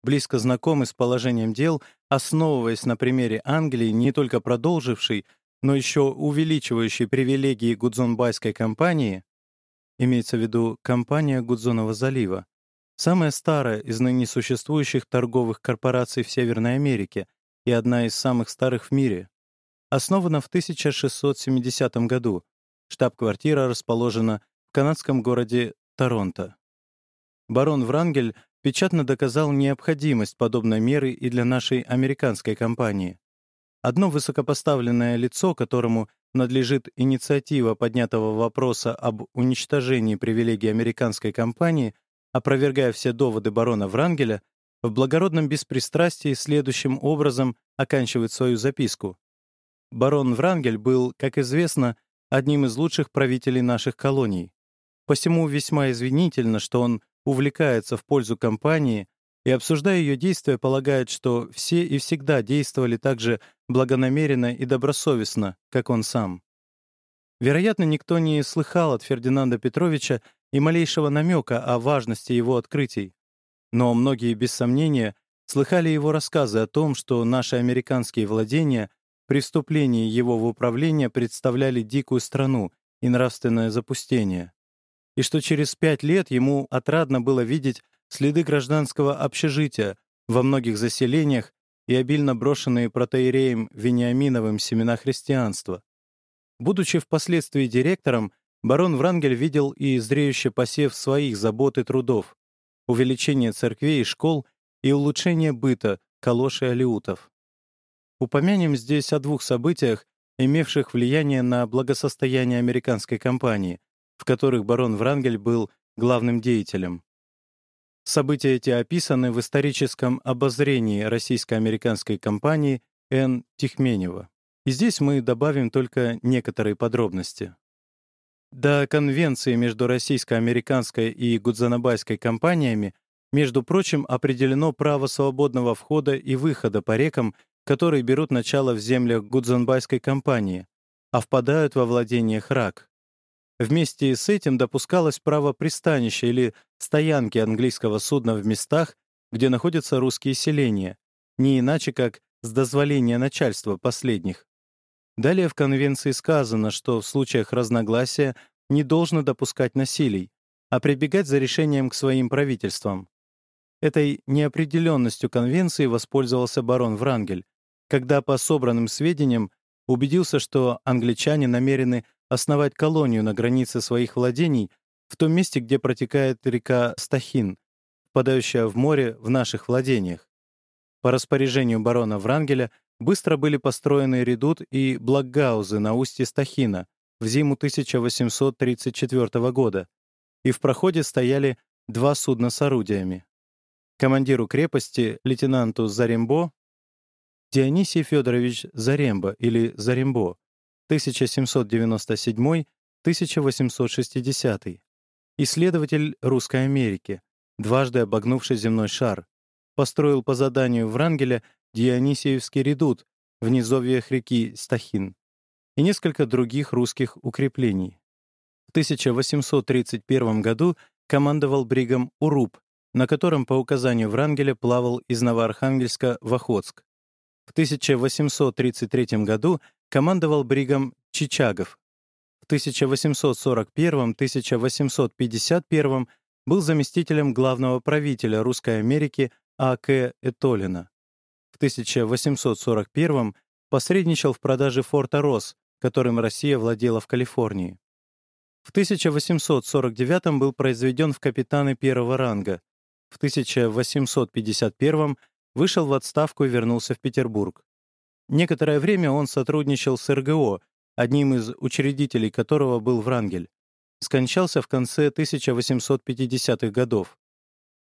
Близко знакомый с положением дел, основываясь на примере Англии, не только продолжившей, но еще увеличивающей привилегии Гудзонбайской компании, имеется в виду компания Гудзонова залива, самая старая из ныне существующих торговых корпораций в Северной Америке и одна из самых старых в мире. Основана в 1670 году. Штаб-квартира расположена в канадском городе Торонто. Барон Врангель печатно доказал необходимость подобной меры и для нашей американской компании. Одно высокопоставленное лицо, которому надлежит инициатива поднятого вопроса об уничтожении привилегий американской компании, опровергая все доводы барона Врангеля, в благородном беспристрастии следующим образом оканчивает свою записку. Барон Врангель был, как известно, одним из лучших правителей наших колоний. Посему весьма извинительно, что он увлекается в пользу компании, и, обсуждая ее действия, полагает, что все и всегда действовали так же благонамеренно и добросовестно, как он сам. Вероятно, никто не слыхал от Фердинанда Петровича и малейшего намека о важности его открытий. Но многие, без сомнения, слыхали его рассказы о том, что наши американские владения при его в управление представляли дикую страну и нравственное запустение, и что через пять лет ему отрадно было видеть следы гражданского общежития во многих заселениях и обильно брошенные протеереем Вениаминовым семена христианства. Будучи впоследствии директором, барон Врангель видел и зреющий посев своих забот и трудов, увеличение церквей и школ и улучшение быта калош и алиутов. Упомянем здесь о двух событиях, имевших влияние на благосостояние американской компании, в которых барон Врангель был главным деятелем. События эти описаны в историческом обозрении российско-американской компании Н. Тихменева. И здесь мы добавим только некоторые подробности. До конвенции между российско-американской и гудзанабайской компаниями, между прочим, определено право свободного входа и выхода по рекам, которые берут начало в землях гудзанбайской компании, а впадают во владение ХРАК. Вместе с этим допускалось право пристанища или стоянки английского судна в местах, где находятся русские селения, не иначе как с дозволения начальства последних. Далее в Конвенции сказано, что в случаях разногласия не должно допускать насилий, а прибегать за решением к своим правительствам. Этой неопределенностью Конвенции воспользовался барон Врангель, когда по собранным сведениям убедился, что англичане намерены основать колонию на границе своих владений в том месте, где протекает река Стахин, впадающая в море в наших владениях. По распоряжению барона Врангеля быстро были построены редут и блокгаузы на устье Стахина в зиму 1834 года, и в проходе стояли два судна с орудиями. Командиру крепости, лейтенанту Зарембо, Дионисий Федорович Зарембо или Зарембо, 1797-1860, исследователь Русской Америки, дважды обогнувший земной шар, построил по заданию Врангеля Дионисиевский редут в низовьях реки Стахин и несколько других русских укреплений. В 1831 году командовал бригом «Уруб», на котором по указанию Врангеля плавал из Новоархангельска в Охотск. В 1833 году командовал бригом Чичагов. В 1841-1851 был заместителем главного правителя Русской Америки А.К. Этолина. В 1841 посредничал в продаже форта Росс, которым Россия владела в Калифорнии. В 1849 был произведен в капитаны первого ранга. В 1851 вышел в отставку и вернулся в Петербург. Некоторое время он сотрудничал с РГО, одним из учредителей которого был Врангель. Скончался в конце 1850-х годов.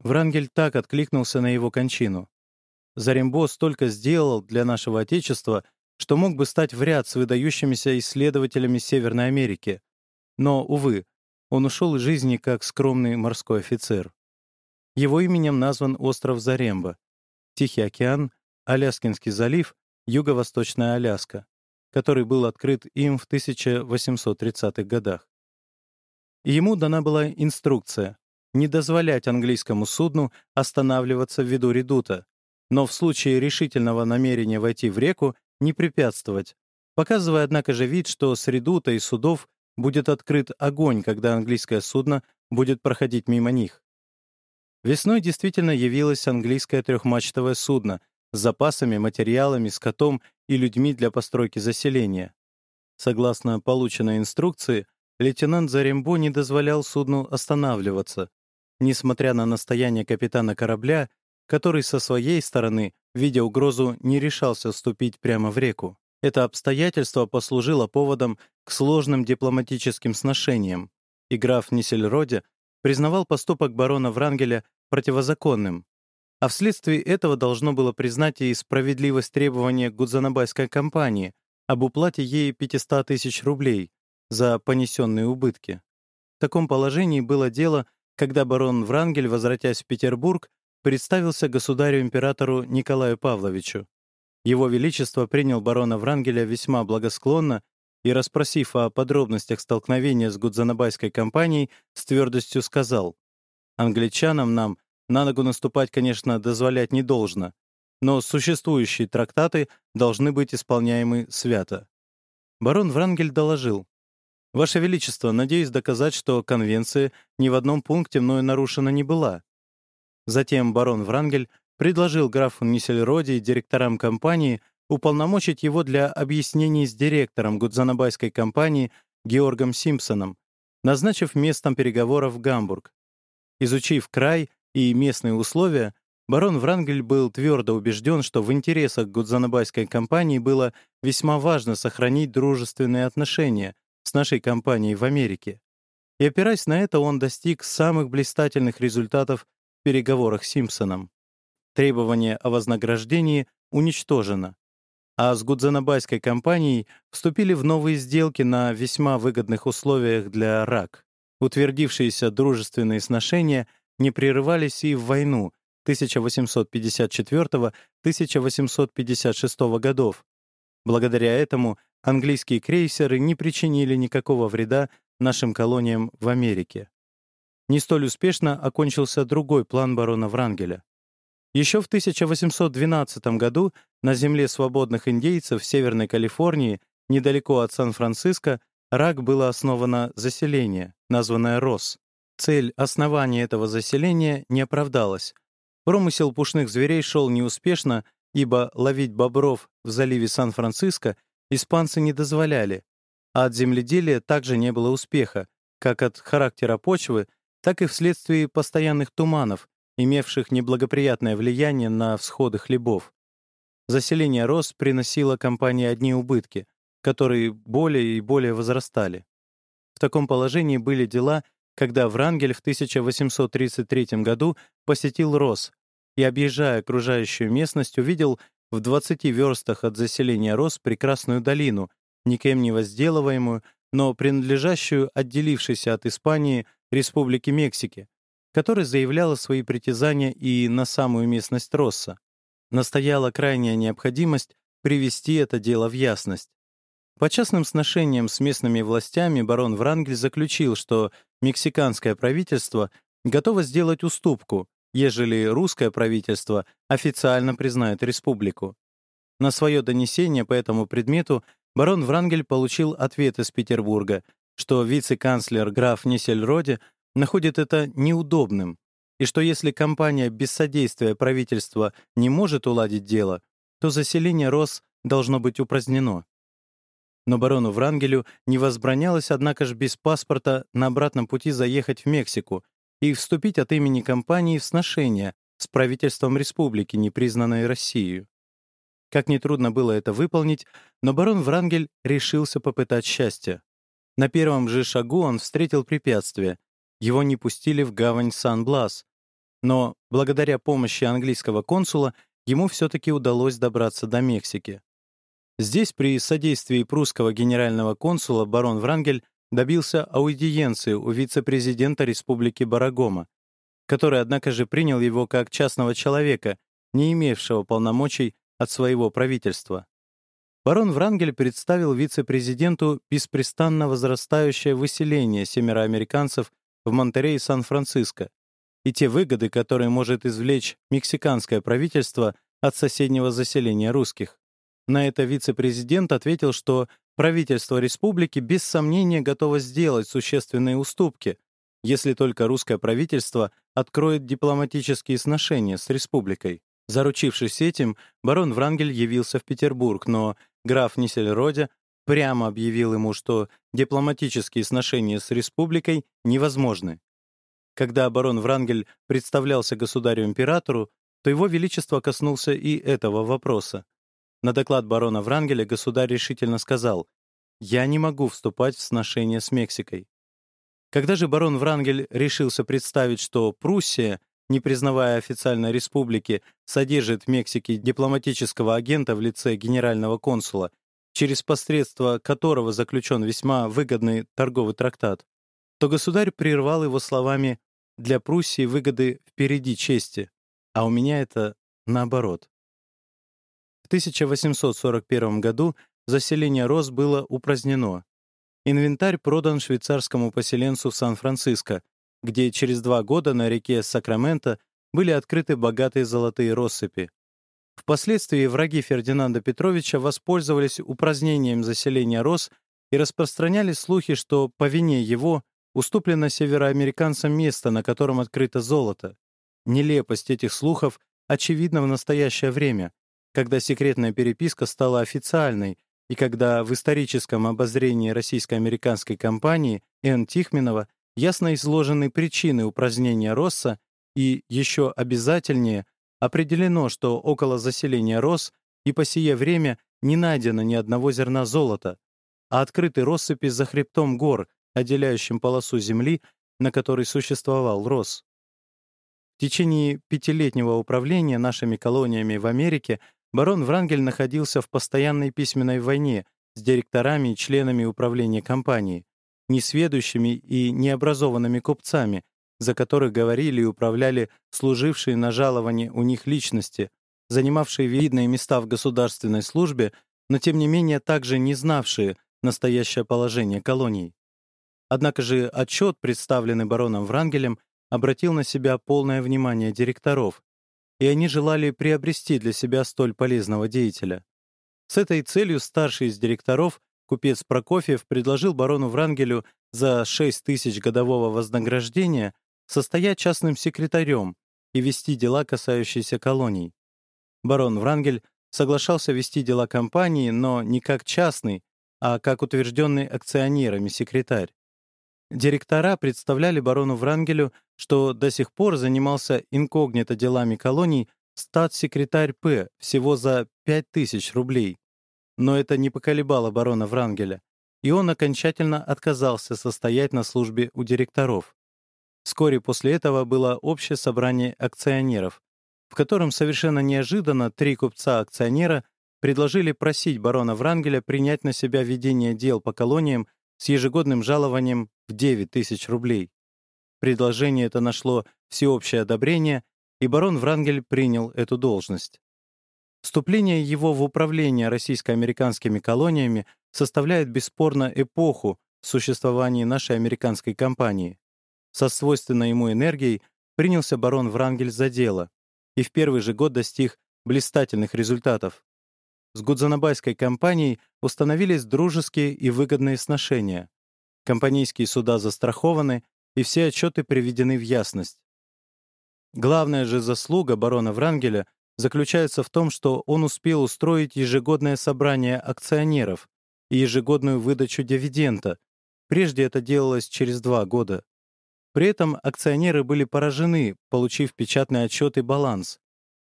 Врангель так откликнулся на его кончину. Зарембо столько сделал для нашего Отечества, что мог бы стать в ряд с выдающимися исследователями Северной Америки. Но, увы, он ушел из жизни как скромный морской офицер. Его именем назван остров Заремба. Тихий океан, Аляскинский залив, Юго-Восточная Аляска, который был открыт им в 1830-х годах. Ему дана была инструкция не дозволять английскому судну останавливаться в виду редута, но в случае решительного намерения войти в реку не препятствовать, показывая, однако же, вид, что с редута и судов будет открыт огонь, когда английское судно будет проходить мимо них. Весной действительно явилось английское трехмачтовое судно с запасами, материалами, скотом и людьми для постройки заселения. Согласно полученной инструкции, лейтенант Зарембо не дозволял судну останавливаться, несмотря на настояние капитана корабля, который со своей стороны, видя угрозу, не решался вступить прямо в реку. Это обстоятельство послужило поводом к сложным дипломатическим сношениям, и граф Нисельроде признавал поступок барона Врангеля противозаконным, а вследствие этого должно было признать и справедливость требования Гудзанабайской компании об уплате ей 500 тысяч рублей за понесенные убытки. В таком положении было дело, когда барон Врангель, возвратясь в Петербург, представился государю-императору Николаю Павловичу. Его Величество принял барона Врангеля весьма благосклонно и, расспросив о подробностях столкновения с Гудзанабайской компанией, с твердостью сказал, «Англичанам нам на ногу наступать, конечно, дозволять не должно, но существующие трактаты должны быть исполняемы свято». Барон Врангель доложил, «Ваше Величество, надеюсь доказать, что конвенция ни в одном пункте мною нарушена не была». Затем барон Врангель предложил графу Нисельроде и директорам компании уполномочить его для объяснений с директором Гудзанабайской компании Георгом Симпсоном, назначив местом переговоров Гамбург. Изучив край и местные условия, барон Врангель был твердо убежден, что в интересах Гудзанабайской компании было весьма важно сохранить дружественные отношения с нашей компанией в Америке. И опираясь на это, он достиг самых блистательных результатов переговорах с Симпсоном. Требование о вознаграждении уничтожено, а с Гудзанабайской компанией вступили в новые сделки на весьма выгодных условиях для РАК. Утвердившиеся дружественные сношения не прерывались и в войну 1854-1856 годов. Благодаря этому английские крейсеры не причинили никакого вреда нашим колониям в Америке. Не столь успешно окончился другой план барона Врангеля. Еще в 1812 году на земле свободных индейцев в Северной Калифорнии, недалеко от Сан-Франциско, РАК было основано заселение, названное РОС. Цель основания этого заселения не оправдалась. Промысел пушных зверей шел неуспешно, ибо ловить бобров в заливе Сан-Франциско испанцы не дозволяли, а от земледелия также не было успеха, как от характера почвы, так и вследствие постоянных туманов, имевших неблагоприятное влияние на всходы хлебов. Заселение роз приносило компании одни убытки, которые более и более возрастали. В таком положении были дела, когда Врангель в 1833 году посетил Рос и, объезжая окружающую местность, увидел в 20 верстах от заселения Рос прекрасную долину, никем не возделываемую, но принадлежащую отделившейся от Испании Республике Мексики, которая заявляла свои притязания и на самую местность Росса. Настояла крайняя необходимость привести это дело в ясность. По частным сношениям с местными властями барон Врангель заключил, что мексиканское правительство готово сделать уступку, ежели русское правительство официально признает республику. На свое донесение по этому предмету барон Врангель получил ответ из Петербурга, что вице-канцлер граф Несельроде находит это неудобным, и что если компания без содействия правительства не может уладить дело, то заселение Рос должно быть упразднено. Но барону Врангелю не возбранялось, однако же, без паспорта на обратном пути заехать в Мексику и вступить от имени компании в сношение с правительством республики, не признанной Россией. Как нетрудно было это выполнить, но барон Врангель решился попытать счастье. На первом же шагу он встретил препятствие. Его не пустили в гавань Сан-Блас. Но благодаря помощи английского консула ему все-таки удалось добраться до Мексики. Здесь при содействии прусского генерального консула барон Врангель добился аудиенции у вице-президента республики Барагома, который, однако же, принял его как частного человека, не имевшего полномочий от своего правительства. Барон Врангель представил вице-президенту беспрестанно возрастающее выселение североамериканцев в Монтерей и Сан-Франциско и те выгоды, которые может извлечь мексиканское правительство от соседнего заселения русских. На это вице-президент ответил, что правительство республики без сомнения готово сделать существенные уступки, если только русское правительство откроет дипломатические сношения с республикой. Заручившись этим, барон Врангель явился в Петербург, но граф Нисельроде прямо объявил ему, что дипломатические сношения с республикой невозможны. Когда барон Врангель представлялся государю-императору, то его величество коснулся и этого вопроса. На доклад барона Врангеля государь решительно сказал, «Я не могу вступать в сношение с Мексикой». Когда же барон Врангель решился представить, что Пруссия, не признавая официальной республики, содержит в Мексике дипломатического агента в лице генерального консула, через посредство которого заключен весьма выгодный торговый трактат, то государь прервал его словами «Для Пруссии выгоды впереди чести, а у меня это наоборот». В 1841 году заселение роз было упразднено. Инвентарь продан швейцарскому поселенцу в Сан-Франциско, где через два года на реке Сакраменто были открыты богатые золотые россыпи. Впоследствии враги Фердинанда Петровича воспользовались упразднением заселения роз и распространяли слухи, что по вине его уступлено североамериканцам место, на котором открыто золото. Нелепость этих слухов очевидна в настоящее время, когда секретная переписка стала официальной и когда в историческом обозрении российско-американской компании Н. Тихменова ясно изложены причины упразднения Росса и, еще обязательнее, определено, что около заселения Росс и по сие время не найдено ни одного зерна золота, а открыты россыпи за хребтом гор, отделяющим полосу земли, на которой существовал Росс. В течение пятилетнего управления нашими колониями в Америке барон Врангель находился в постоянной письменной войне с директорами и членами управления компании, несведущими и необразованными купцами, за которых говорили и управляли служившие на жалование у них личности, занимавшие видные места в государственной службе, но тем не менее также не знавшие настоящее положение колоний. Однако же отчет, представленный бароном Врангелем, обратил на себя полное внимание директоров, и они желали приобрести для себя столь полезного деятеля. С этой целью старший из директоров, купец Прокофьев, предложил барону Врангелю за 6 тысяч годового вознаграждения состоять частным секретарем и вести дела, касающиеся колоний. Барон Врангель соглашался вести дела компании, но не как частный, а как утвержденный акционерами секретарь. Директора представляли барону Врангелю, что до сих пор занимался инкогнито делами колоний статс-секретарь П. всего за 5000 рублей. Но это не поколебало барона Врангеля, и он окончательно отказался состоять на службе у директоров. Вскоре после этого было общее собрание акционеров, в котором совершенно неожиданно три купца-акционера предложили просить барона Врангеля принять на себя ведение дел по колониям с ежегодным жалованием в 9 тысяч рублей. Предложение это нашло всеобщее одобрение, и барон Врангель принял эту должность. Вступление его в управление российско-американскими колониями составляет бесспорно эпоху в существовании нашей американской компании. Со свойственной ему энергией принялся барон Врангель за дело и в первый же год достиг блистательных результатов. С Гудзанабайской компанией установились дружеские и выгодные сношения. Компанейские суда застрахованы, и все отчеты приведены в ясность. Главная же заслуга барона Врангеля заключается в том, что он успел устроить ежегодное собрание акционеров и ежегодную выдачу дивиденда. Прежде это делалось через два года. При этом акционеры были поражены, получив печатный отчет и баланс.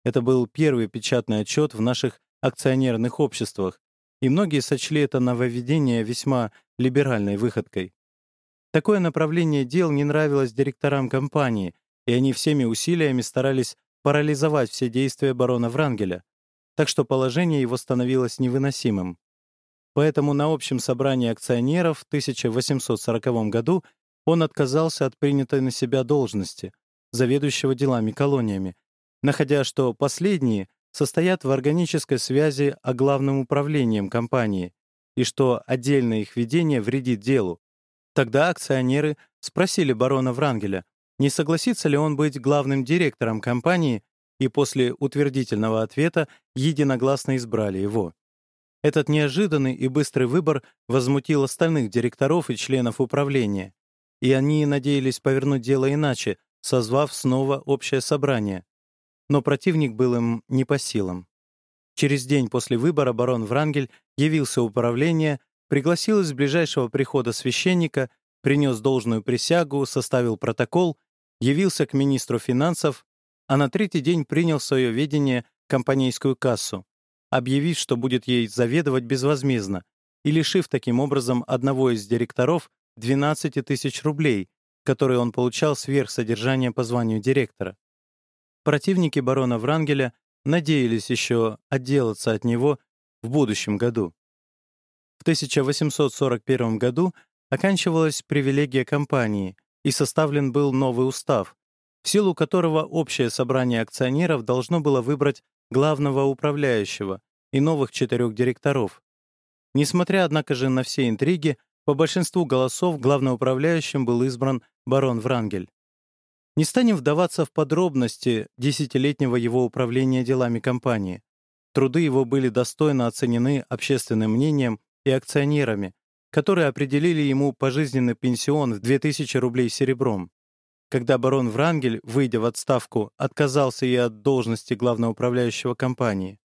Это был первый печатный отчет в наших акционерных обществах, и многие сочли это нововведение весьма либеральной выходкой. Такое направление дел не нравилось директорам компании, и они всеми усилиями старались парализовать все действия барона Врангеля, так что положение его становилось невыносимым. Поэтому на общем собрании акционеров в 1840 году он отказался от принятой на себя должности, заведующего делами колониями, находя, что последние состоят в органической связи о главным управлением компании и что отдельное их ведение вредит делу. Тогда акционеры спросили барона Врангеля, не согласится ли он быть главным директором компании, и после утвердительного ответа единогласно избрали его. Этот неожиданный и быстрый выбор возмутил остальных директоров и членов управления и они надеялись повернуть дело иначе, созвав снова общее собрание. Но противник был им не по силам. Через день после выбора барон Врангель явился в управление, пригласил из ближайшего прихода священника, принес должную присягу, составил протокол, явился к министру финансов, а на третий день принял в свое ведение компанейскую кассу, объявив, что будет ей заведовать безвозмездно, и лишив таким образом одного из директоров 12 тысяч рублей, которые он получал сверх содержания по званию директора. Противники барона Врангеля надеялись еще отделаться от него в будущем году. В 1841 году оканчивалась привилегия компании и составлен был новый устав, в силу которого общее собрание акционеров должно было выбрать главного управляющего и новых четырех директоров. Несмотря, однако же, на все интриги, по большинству голосов главноуправляющим был избран барон Врангель. Не станем вдаваться в подробности десятилетнего его управления делами компании. Труды его были достойно оценены общественным мнением и акционерами, которые определили ему пожизненный пенсион в 2000 рублей серебром. Когда барон Врангель, выйдя в отставку, отказался и от должности главноуправляющего компании.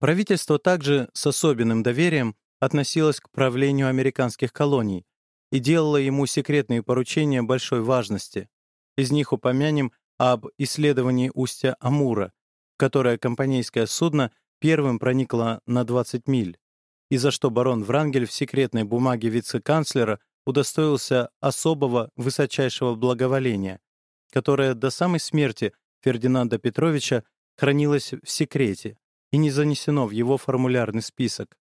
Правительство также с особенным доверием относилась к правлению американских колоний и делала ему секретные поручения большой важности. Из них упомянем об исследовании устья Амура, которое компанейское судно первым проникло на 20 миль, и за что барон Врангель в секретной бумаге вице-канцлера удостоился особого высочайшего благоволения, которое до самой смерти Фердинанда Петровича хранилось в секрете и не занесено в его формулярный список.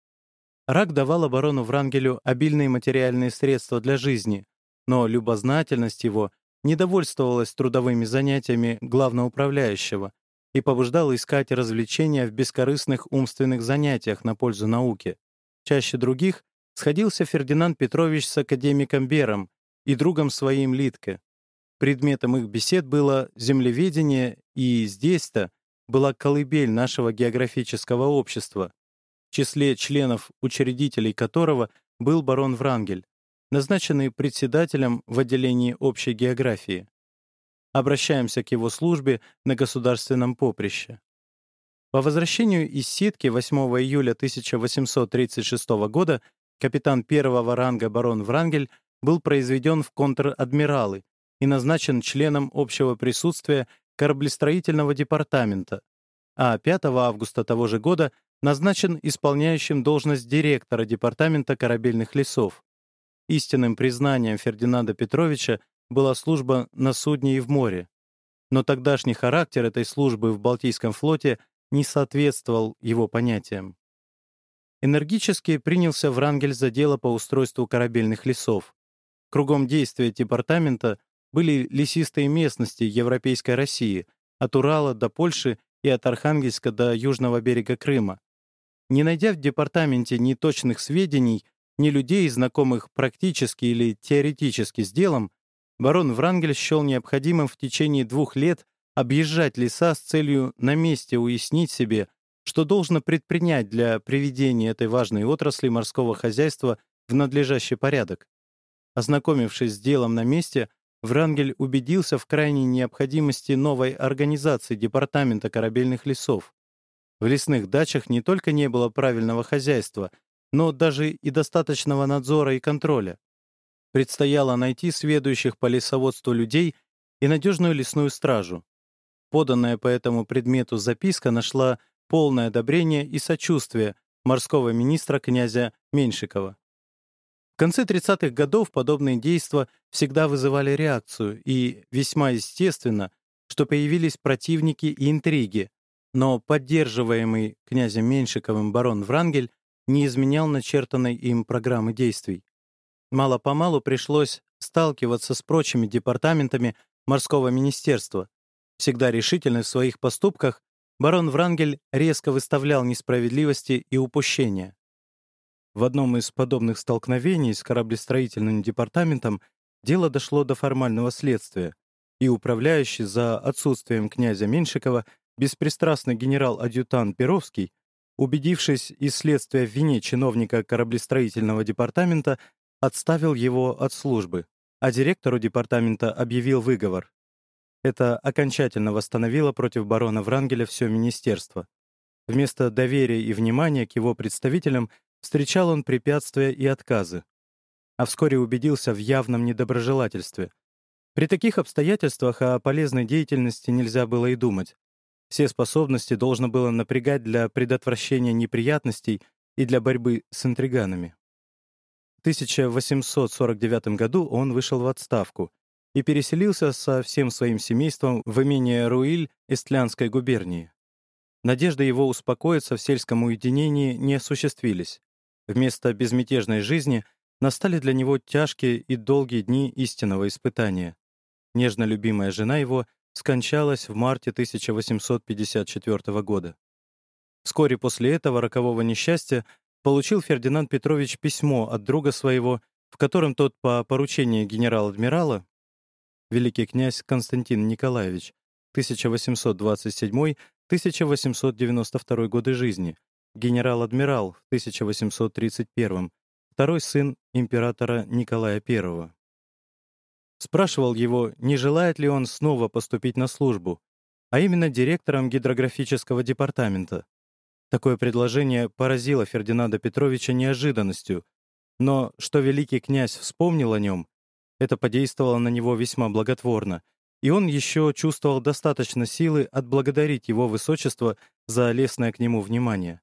Рак давал оборону Врангелю обильные материальные средства для жизни, но любознательность его недовольствовалась трудовыми занятиями главноуправляющего и побуждала искать развлечения в бескорыстных умственных занятиях на пользу науки. Чаще других сходился Фердинанд Петрович с академиком Бером и другом своим Литке. Предметом их бесед было землеведение, и здесь-то была колыбель нашего географического общества, в числе членов учредителей которого был барон Врангель, назначенный председателем в отделении общей географии. Обращаемся к его службе на государственном поприще. По возвращению из сетки 8 июля 1836 года капитан первого ранга барон Врангель был произведен в контр-адмиралы и назначен членом общего присутствия кораблестроительного департамента, а 5 августа того же года назначен исполняющим должность директора департамента корабельных лесов. Истинным признанием Фердинанда Петровича была служба на судне и в море. Но тогдашний характер этой службы в Балтийском флоте не соответствовал его понятиям. Энергически принялся Врангель за дело по устройству корабельных лесов. Кругом действия департамента были лесистые местности Европейской России, от Урала до Польши и от Архангельска до южного берега Крыма. Не найдя в департаменте ни точных сведений, ни людей, знакомых практически или теоретически с делом, барон Врангель счел необходимым в течение двух лет объезжать леса с целью на месте уяснить себе, что должно предпринять для приведения этой важной отрасли морского хозяйства в надлежащий порядок. Ознакомившись с делом на месте, Врангель убедился в крайней необходимости новой организации Департамента корабельных лесов. В лесных дачах не только не было правильного хозяйства, но даже и достаточного надзора и контроля. Предстояло найти сведущих по лесоводству людей и надежную лесную стражу. Поданная по этому предмету записка нашла полное одобрение и сочувствие морского министра князя Меньшикова. В конце 30-х годов подобные действия всегда вызывали реакцию, и весьма естественно, что появились противники и интриги, но поддерживаемый князем Меньшиковым барон Врангель не изменял начертанной им программы действий. Мало-помалу пришлось сталкиваться с прочими департаментами морского министерства. Всегда решительный в своих поступках, барон Врангель резко выставлял несправедливости и упущения. В одном из подобных столкновений с кораблестроительным департаментом дело дошло до формального следствия, и управляющий за отсутствием князя Меньшикова беспристрастный генерал-адъютант Перовский, убедившись из следствия в вине чиновника кораблестроительного департамента, отставил его от службы, а директору департамента объявил выговор. Это окончательно восстановило против барона Врангеля все министерство. Вместо доверия и внимания к его представителям Встречал он препятствия и отказы, а вскоре убедился в явном недоброжелательстве. При таких обстоятельствах о полезной деятельности нельзя было и думать. Все способности должно было напрягать для предотвращения неприятностей и для борьбы с интриганами. В 1849 году он вышел в отставку и переселился со всем своим семейством в имение Руиль Эстлянской губернии. Надежды его успокоиться в сельском уединении не осуществились. Вместо безмятежной жизни настали для него тяжкие и долгие дни истинного испытания. Нежно любимая жена его скончалась в марте 1854 года. Вскоре после этого рокового несчастья получил Фердинанд Петрович письмо от друга своего, в котором тот по поручению генерал-адмирала, великий князь Константин Николаевич, 1827-1892 годы жизни, генерал-адмирал в 1831 второй сын императора Николая I. Спрашивал его, не желает ли он снова поступить на службу, а именно директором гидрографического департамента. Такое предложение поразило Фердинанда Петровича неожиданностью, но что великий князь вспомнил о нем, это подействовало на него весьма благотворно, и он еще чувствовал достаточно силы отблагодарить его высочество за лестное к нему внимание.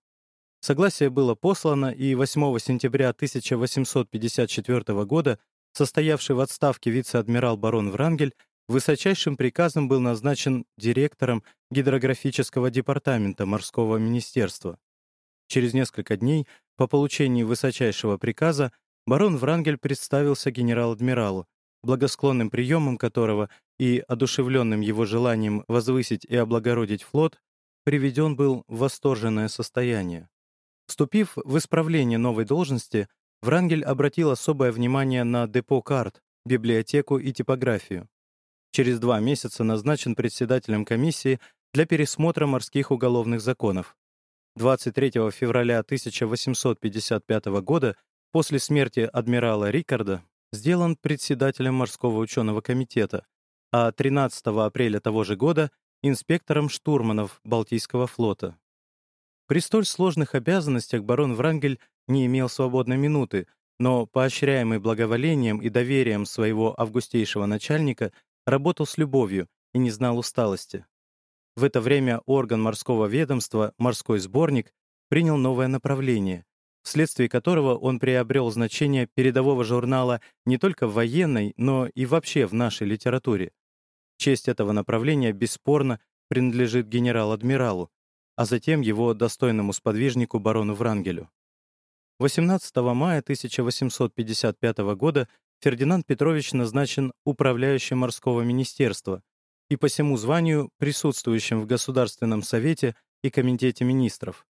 Согласие было послано, и 8 сентября 1854 года состоявший в отставке вице-адмирал барон Врангель высочайшим приказом был назначен директором гидрографического департамента морского министерства. Через несколько дней по получении высочайшего приказа барон Врангель представился генерал-адмиралу, благосклонным приемом которого и одушевленным его желанием возвысить и облагородить флот, приведен был в восторженное состояние. Вступив в исправление новой должности, Врангель обратил особое внимание на депо карт, библиотеку и типографию. Через два месяца назначен председателем комиссии для пересмотра морских уголовных законов. 23 февраля 1855 года, после смерти адмирала Рикарда, сделан председателем морского ученого комитета, а 13 апреля того же года — инспектором штурманов Балтийского флота. При столь сложных обязанностях барон Врангель не имел свободной минуты, но, поощряемый благоволением и доверием своего августейшего начальника, работал с любовью и не знал усталости. В это время орган морского ведомства «Морской сборник» принял новое направление, вследствие которого он приобрел значение передового журнала не только в военной, но и вообще в нашей литературе. Честь этого направления бесспорно принадлежит генерал-адмиралу, а затем его достойному сподвижнику барону Врангелю. 18 мая 1855 года Фердинанд Петрович назначен управляющим морского министерства и по всему званию присутствующим в Государственном совете и Комитете министров.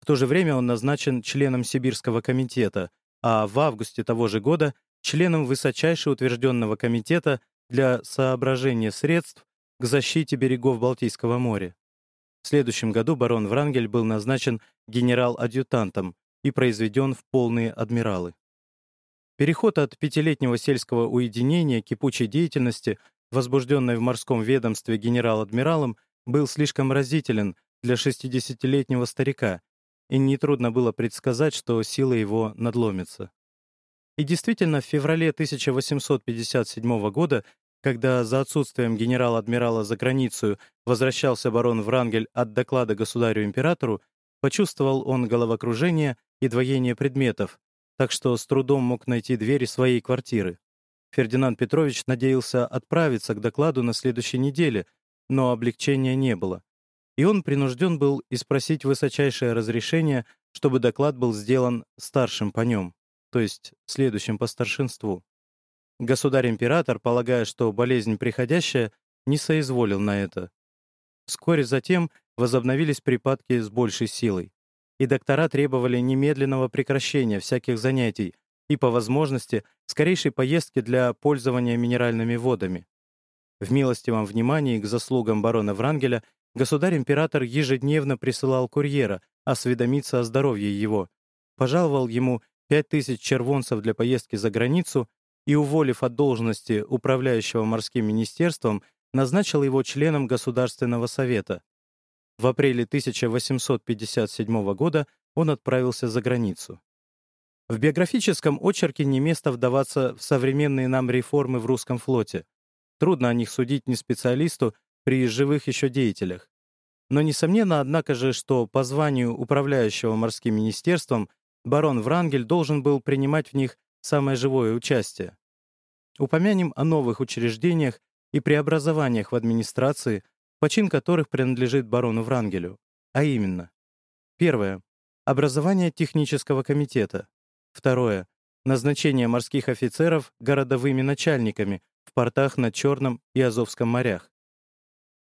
В то же время он назначен членом Сибирского комитета, а в августе того же года членом высочайше утвержденного комитета для соображения средств к защите берегов Балтийского моря. В следующем году барон Врангель был назначен генерал-адъютантом и произведен в полные адмиралы. Переход от пятилетнего сельского уединения кипучей деятельности, возбужденной в морском ведомстве генерал-адмиралом, был слишком разителен для 60-летнего старика, и нетрудно было предсказать, что сила его надломится. И действительно, в феврале 1857 года, когда за отсутствием генерала-адмирала за границу возвращался барон Врангель от доклада государю-императору, почувствовал он головокружение и двоение предметов, так что с трудом мог найти двери своей квартиры. Фердинанд Петрович надеялся отправиться к докладу на следующей неделе, но облегчения не было и он принужден был испросить высочайшее разрешение, чтобы доклад был сделан старшим по нем, то есть следующим по старшинству. Государь-император, полагая, что болезнь приходящая, не соизволил на это. Вскоре затем возобновились припадки с большей силой, и доктора требовали немедленного прекращения всяких занятий и, по возможности, скорейшей поездки для пользования минеральными водами. В милостивом внимании к заслугам барона Врангеля Государь-император ежедневно присылал курьера осведомиться о здоровье его, пожаловал ему пять тысяч червонцев для поездки за границу и, уволив от должности управляющего морским министерством, назначил его членом Государственного совета. В апреле 1857 года он отправился за границу. В биографическом очерке не место вдаваться в современные нам реформы в русском флоте. Трудно о них судить не специалисту, при живых еще деятелях. Но несомненно, однако же, что по званию управляющего морским министерством барон Врангель должен был принимать в них самое живое участие. Упомянем о новых учреждениях и преобразованиях в администрации, почин которых принадлежит барону Врангелю, а именно. Первое. Образование технического комитета. Второе. Назначение морских офицеров городовыми начальниками в портах на Черном и Азовском морях.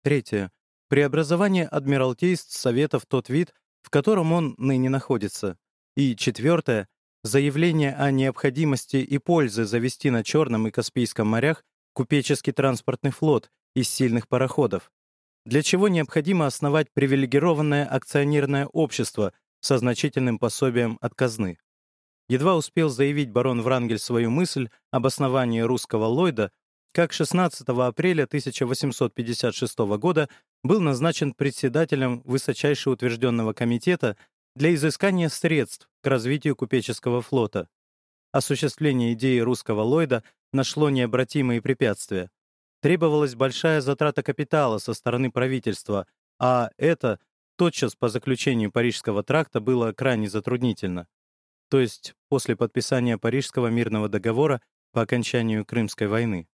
Третье. Преобразование Адмиралтейств Совета в тот вид, в котором он ныне находится. И четвертое. Заявление о необходимости и пользе завести на Черном и Каспийском морях купеческий транспортный флот из сильных пароходов, для чего необходимо основать привилегированное акционерное общество со значительным пособием от казны. Едва успел заявить барон Врангель свою мысль об основании русского Ллойда, как 16 апреля 1856 года был назначен председателем высочайше утвержденного комитета для изыскания средств к развитию купеческого флота. Осуществление идеи русского Ллойда нашло необратимые препятствия. Требовалась большая затрата капитала со стороны правительства, а это тотчас по заключению Парижского тракта было крайне затруднительно. То есть после подписания Парижского мирного договора по окончанию Крымской войны.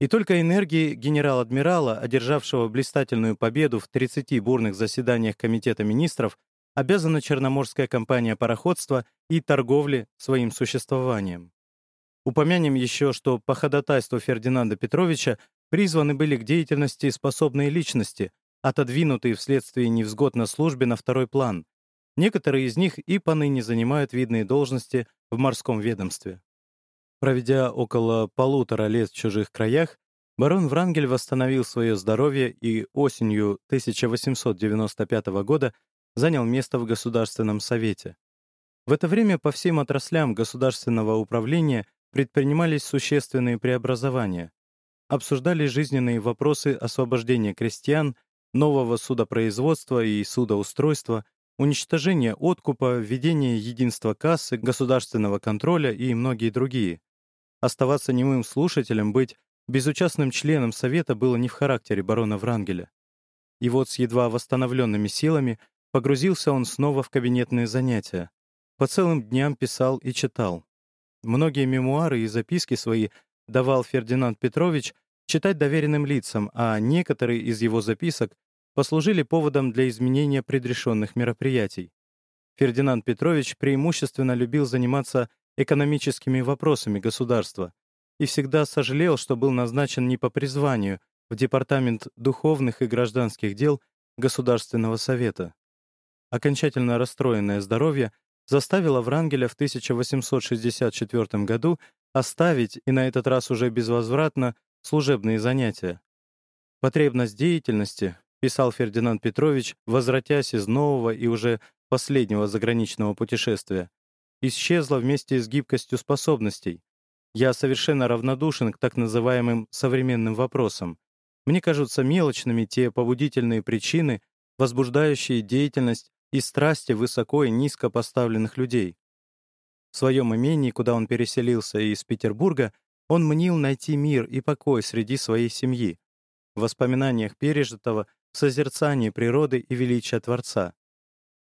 И только энергии генерал-адмирала, одержавшего блистательную победу в 30 бурных заседаниях Комитета министров, обязана Черноморская компания пароходства и торговли своим существованием. Упомянем еще, что по ходатайству Фердинанда Петровича призваны были к деятельности способные личности, отодвинутые вследствие невзгод на службе на второй план. Некоторые из них и поныне занимают видные должности в морском ведомстве. Проведя около полутора лет в чужих краях, барон Врангель восстановил свое здоровье и осенью 1895 года занял место в Государственном совете. В это время по всем отраслям государственного управления предпринимались существенные преобразования. Обсуждались жизненные вопросы освобождения крестьян, нового судопроизводства и судоустройства, уничтожения откупа, введения единства кассы, государственного контроля и многие другие. Оставаться немым слушателем, быть безучастным членом Совета было не в характере барона Врангеля. И вот с едва восстановленными силами Погрузился он снова в кабинетные занятия. По целым дням писал и читал. Многие мемуары и записки свои давал Фердинанд Петрович читать доверенным лицам, а некоторые из его записок послужили поводом для изменения предрешенных мероприятий. Фердинанд Петрович преимущественно любил заниматься экономическими вопросами государства и всегда сожалел, что был назначен не по призванию в Департамент духовных и гражданских дел Государственного совета. Окончательно расстроенное здоровье заставило Врангеля в 1864 году оставить, и на этот раз уже безвозвратно, служебные занятия. «Потребность деятельности», — писал Фердинанд Петрович, возвратясь из нового и уже последнего заграничного путешествия, исчезла вместе с гибкостью способностей. Я совершенно равнодушен к так называемым современным вопросам. Мне кажутся мелочными те побудительные причины, возбуждающие деятельность и страсти высоко и низко поставленных людей. В своем имении, куда он переселился из Петербурга, он мнил найти мир и покой среди своей семьи, в воспоминаниях пережитого, в созерцании природы и величия Творца.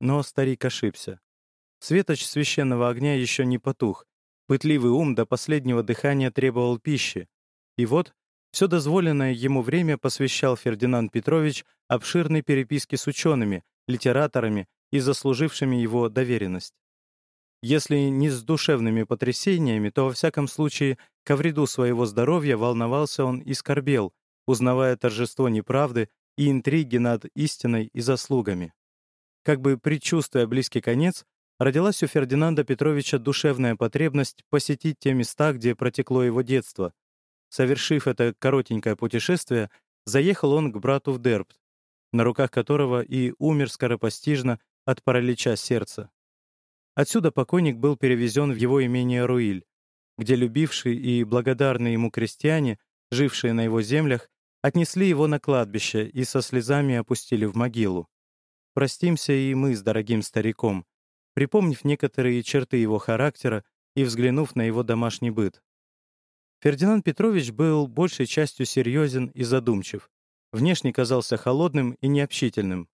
Но старик ошибся. Светоч священного огня еще не потух, пытливый ум до последнего дыхания требовал пищи. И вот все дозволенное ему время посвящал Фердинанд Петрович обширной переписке с учеными, литераторами и заслужившими его доверенность. Если не с душевными потрясениями, то во всяком случае ко вреду своего здоровья волновался он и скорбел, узнавая торжество неправды и интриги над истиной и заслугами. Как бы предчувствуя близкий конец, родилась у Фердинанда Петровича душевная потребность посетить те места, где протекло его детство. Совершив это коротенькое путешествие, заехал он к брату в Дербт, на руках которого и умер скоропостижно от паралича сердца. Отсюда покойник был перевезен в его имение Руиль, где любившие и благодарные ему крестьяне, жившие на его землях, отнесли его на кладбище и со слезами опустили в могилу. Простимся и мы с дорогим стариком, припомнив некоторые черты его характера и взглянув на его домашний быт. Фердинанд Петрович был большей частью серьезен и задумчив. Внешне казался холодным и необщительным.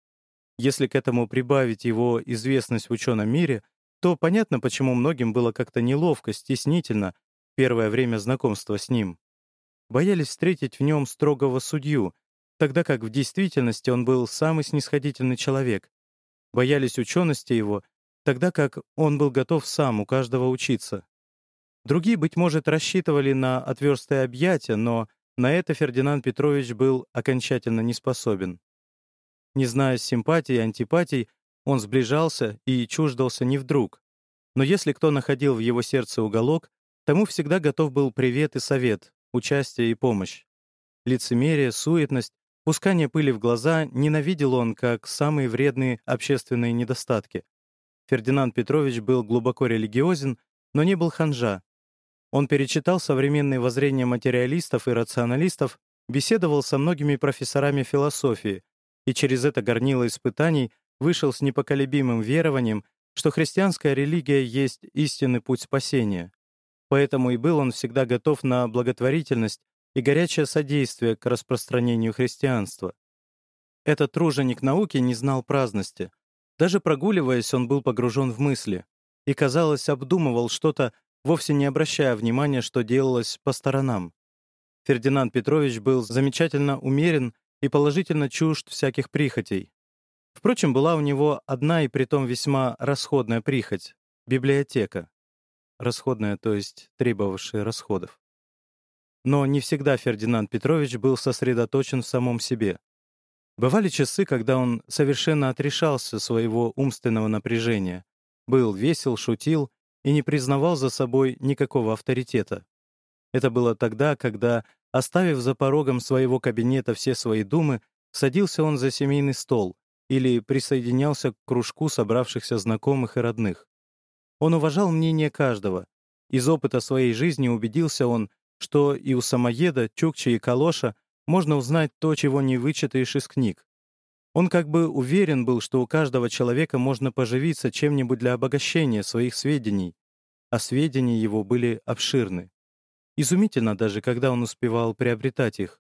Если к этому прибавить его известность в ученом мире, то понятно, почему многим было как-то неловко, стеснительно первое время знакомства с ним. Боялись встретить в нем строгого судью, тогда как в действительности он был самый снисходительный человек. Боялись учености его, тогда как он был готов сам у каждого учиться. Другие, быть может, рассчитывали на отверстые объятия, но на это Фердинанд Петрович был окончательно не способен. Не зная симпатий и антипатий, он сближался и чуждался не вдруг. Но если кто находил в его сердце уголок, тому всегда готов был привет и совет, участие и помощь. Лицемерие, суетность, пускание пыли в глаза ненавидел он как самые вредные общественные недостатки. Фердинанд Петрович был глубоко религиозен, но не был ханжа, он перечитал современные воззрения материалистов и рационалистов, беседовал со многими профессорами философии и через это горнило испытаний вышел с непоколебимым верованием, что христианская религия есть истинный путь спасения. Поэтому и был он всегда готов на благотворительность и горячее содействие к распространению христианства. Этот труженик науки не знал праздности. Даже прогуливаясь, он был погружен в мысли и, казалось, обдумывал что-то вовсе не обращая внимания, что делалось по сторонам. Фердинанд Петрович был замечательно умерен и положительно чужд всяких прихотей. Впрочем, была у него одна и притом весьма расходная прихоть — библиотека. Расходная, то есть требовавшая расходов. Но не всегда Фердинанд Петрович был сосредоточен в самом себе. Бывали часы, когда он совершенно отрешался своего умственного напряжения, был весел, шутил и не признавал за собой никакого авторитета. Это было тогда, когда, оставив за порогом своего кабинета все свои думы, садился он за семейный стол или присоединялся к кружку собравшихся знакомых и родных. Он уважал мнение каждого. Из опыта своей жизни убедился он, что и у самоеда, Чукчи и Калоша можно узнать то, чего не вычитаешь из книг. Он как бы уверен был, что у каждого человека можно поживиться чем-нибудь для обогащения своих сведений, а сведения его были обширны. Изумительно даже, когда он успевал приобретать их.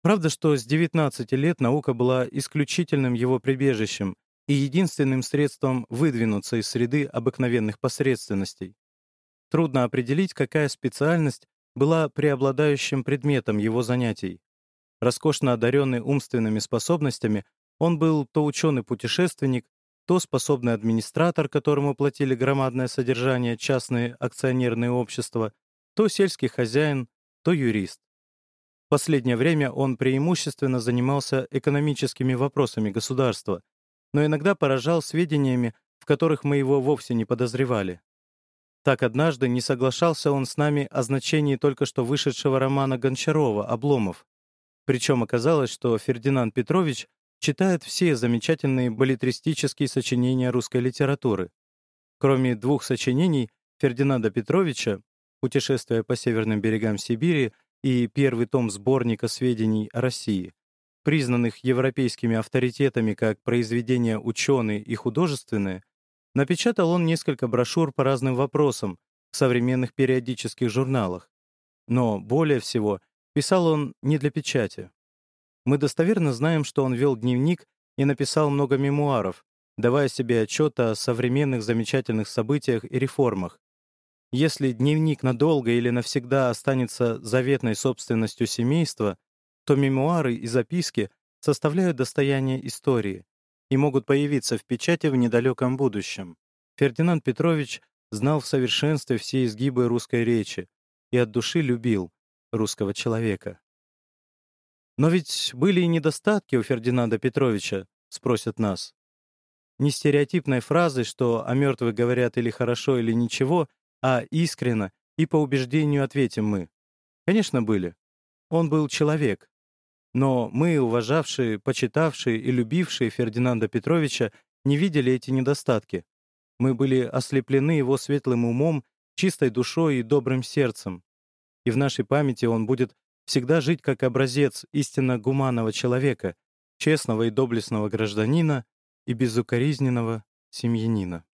Правда, что с 19 лет наука была исключительным его прибежищем и единственным средством выдвинуться из среды обыкновенных посредственностей. Трудно определить, какая специальность была преобладающим предметом его занятий. Роскошно одаренный умственными способностями, он был то ученый-путешественник, то способный администратор, которому платили громадное содержание частные акционерные общества, то сельский хозяин, то юрист. В последнее время он преимущественно занимался экономическими вопросами государства, но иногда поражал сведениями, в которых мы его вовсе не подозревали. Так однажды не соглашался он с нами о значении только что вышедшего романа Гончарова «Обломов». Причем оказалось, что Фердинанд Петрович читает все замечательные балетристические сочинения русской литературы. Кроме двух сочинений Фердинанда Петровича «Путешествие по северным берегам Сибири» и первый том сборника сведений о России, признанных европейскими авторитетами как произведения ученые и художественные, напечатал он несколько брошюр по разным вопросам в современных периодических журналах. Но более всего писал он не для печати. Мы достоверно знаем, что он вел дневник и написал много мемуаров, давая себе отчет о современных замечательных событиях и реформах. Если дневник надолго или навсегда останется заветной собственностью семейства, то мемуары и записки составляют достояние истории и могут появиться в печати в недалеком будущем. Фердинанд Петрович знал в совершенстве все изгибы русской речи и от души любил русского человека. Но ведь были и недостатки у Фердинанда Петровича, спросят нас. Не стереотипной фразы, что о мертвых говорят или хорошо, или ничего, а искренно и по убеждению ответим мы. Конечно, были. Он был человек, но мы, уважавшие, почитавшие и любившие Фердинанда Петровича, не видели эти недостатки. Мы были ослеплены его светлым умом, чистой душой и добрым сердцем. И в нашей памяти он будет всегда жить как образец истинно гуманного человека, честного и доблестного гражданина и безукоризненного семьянина.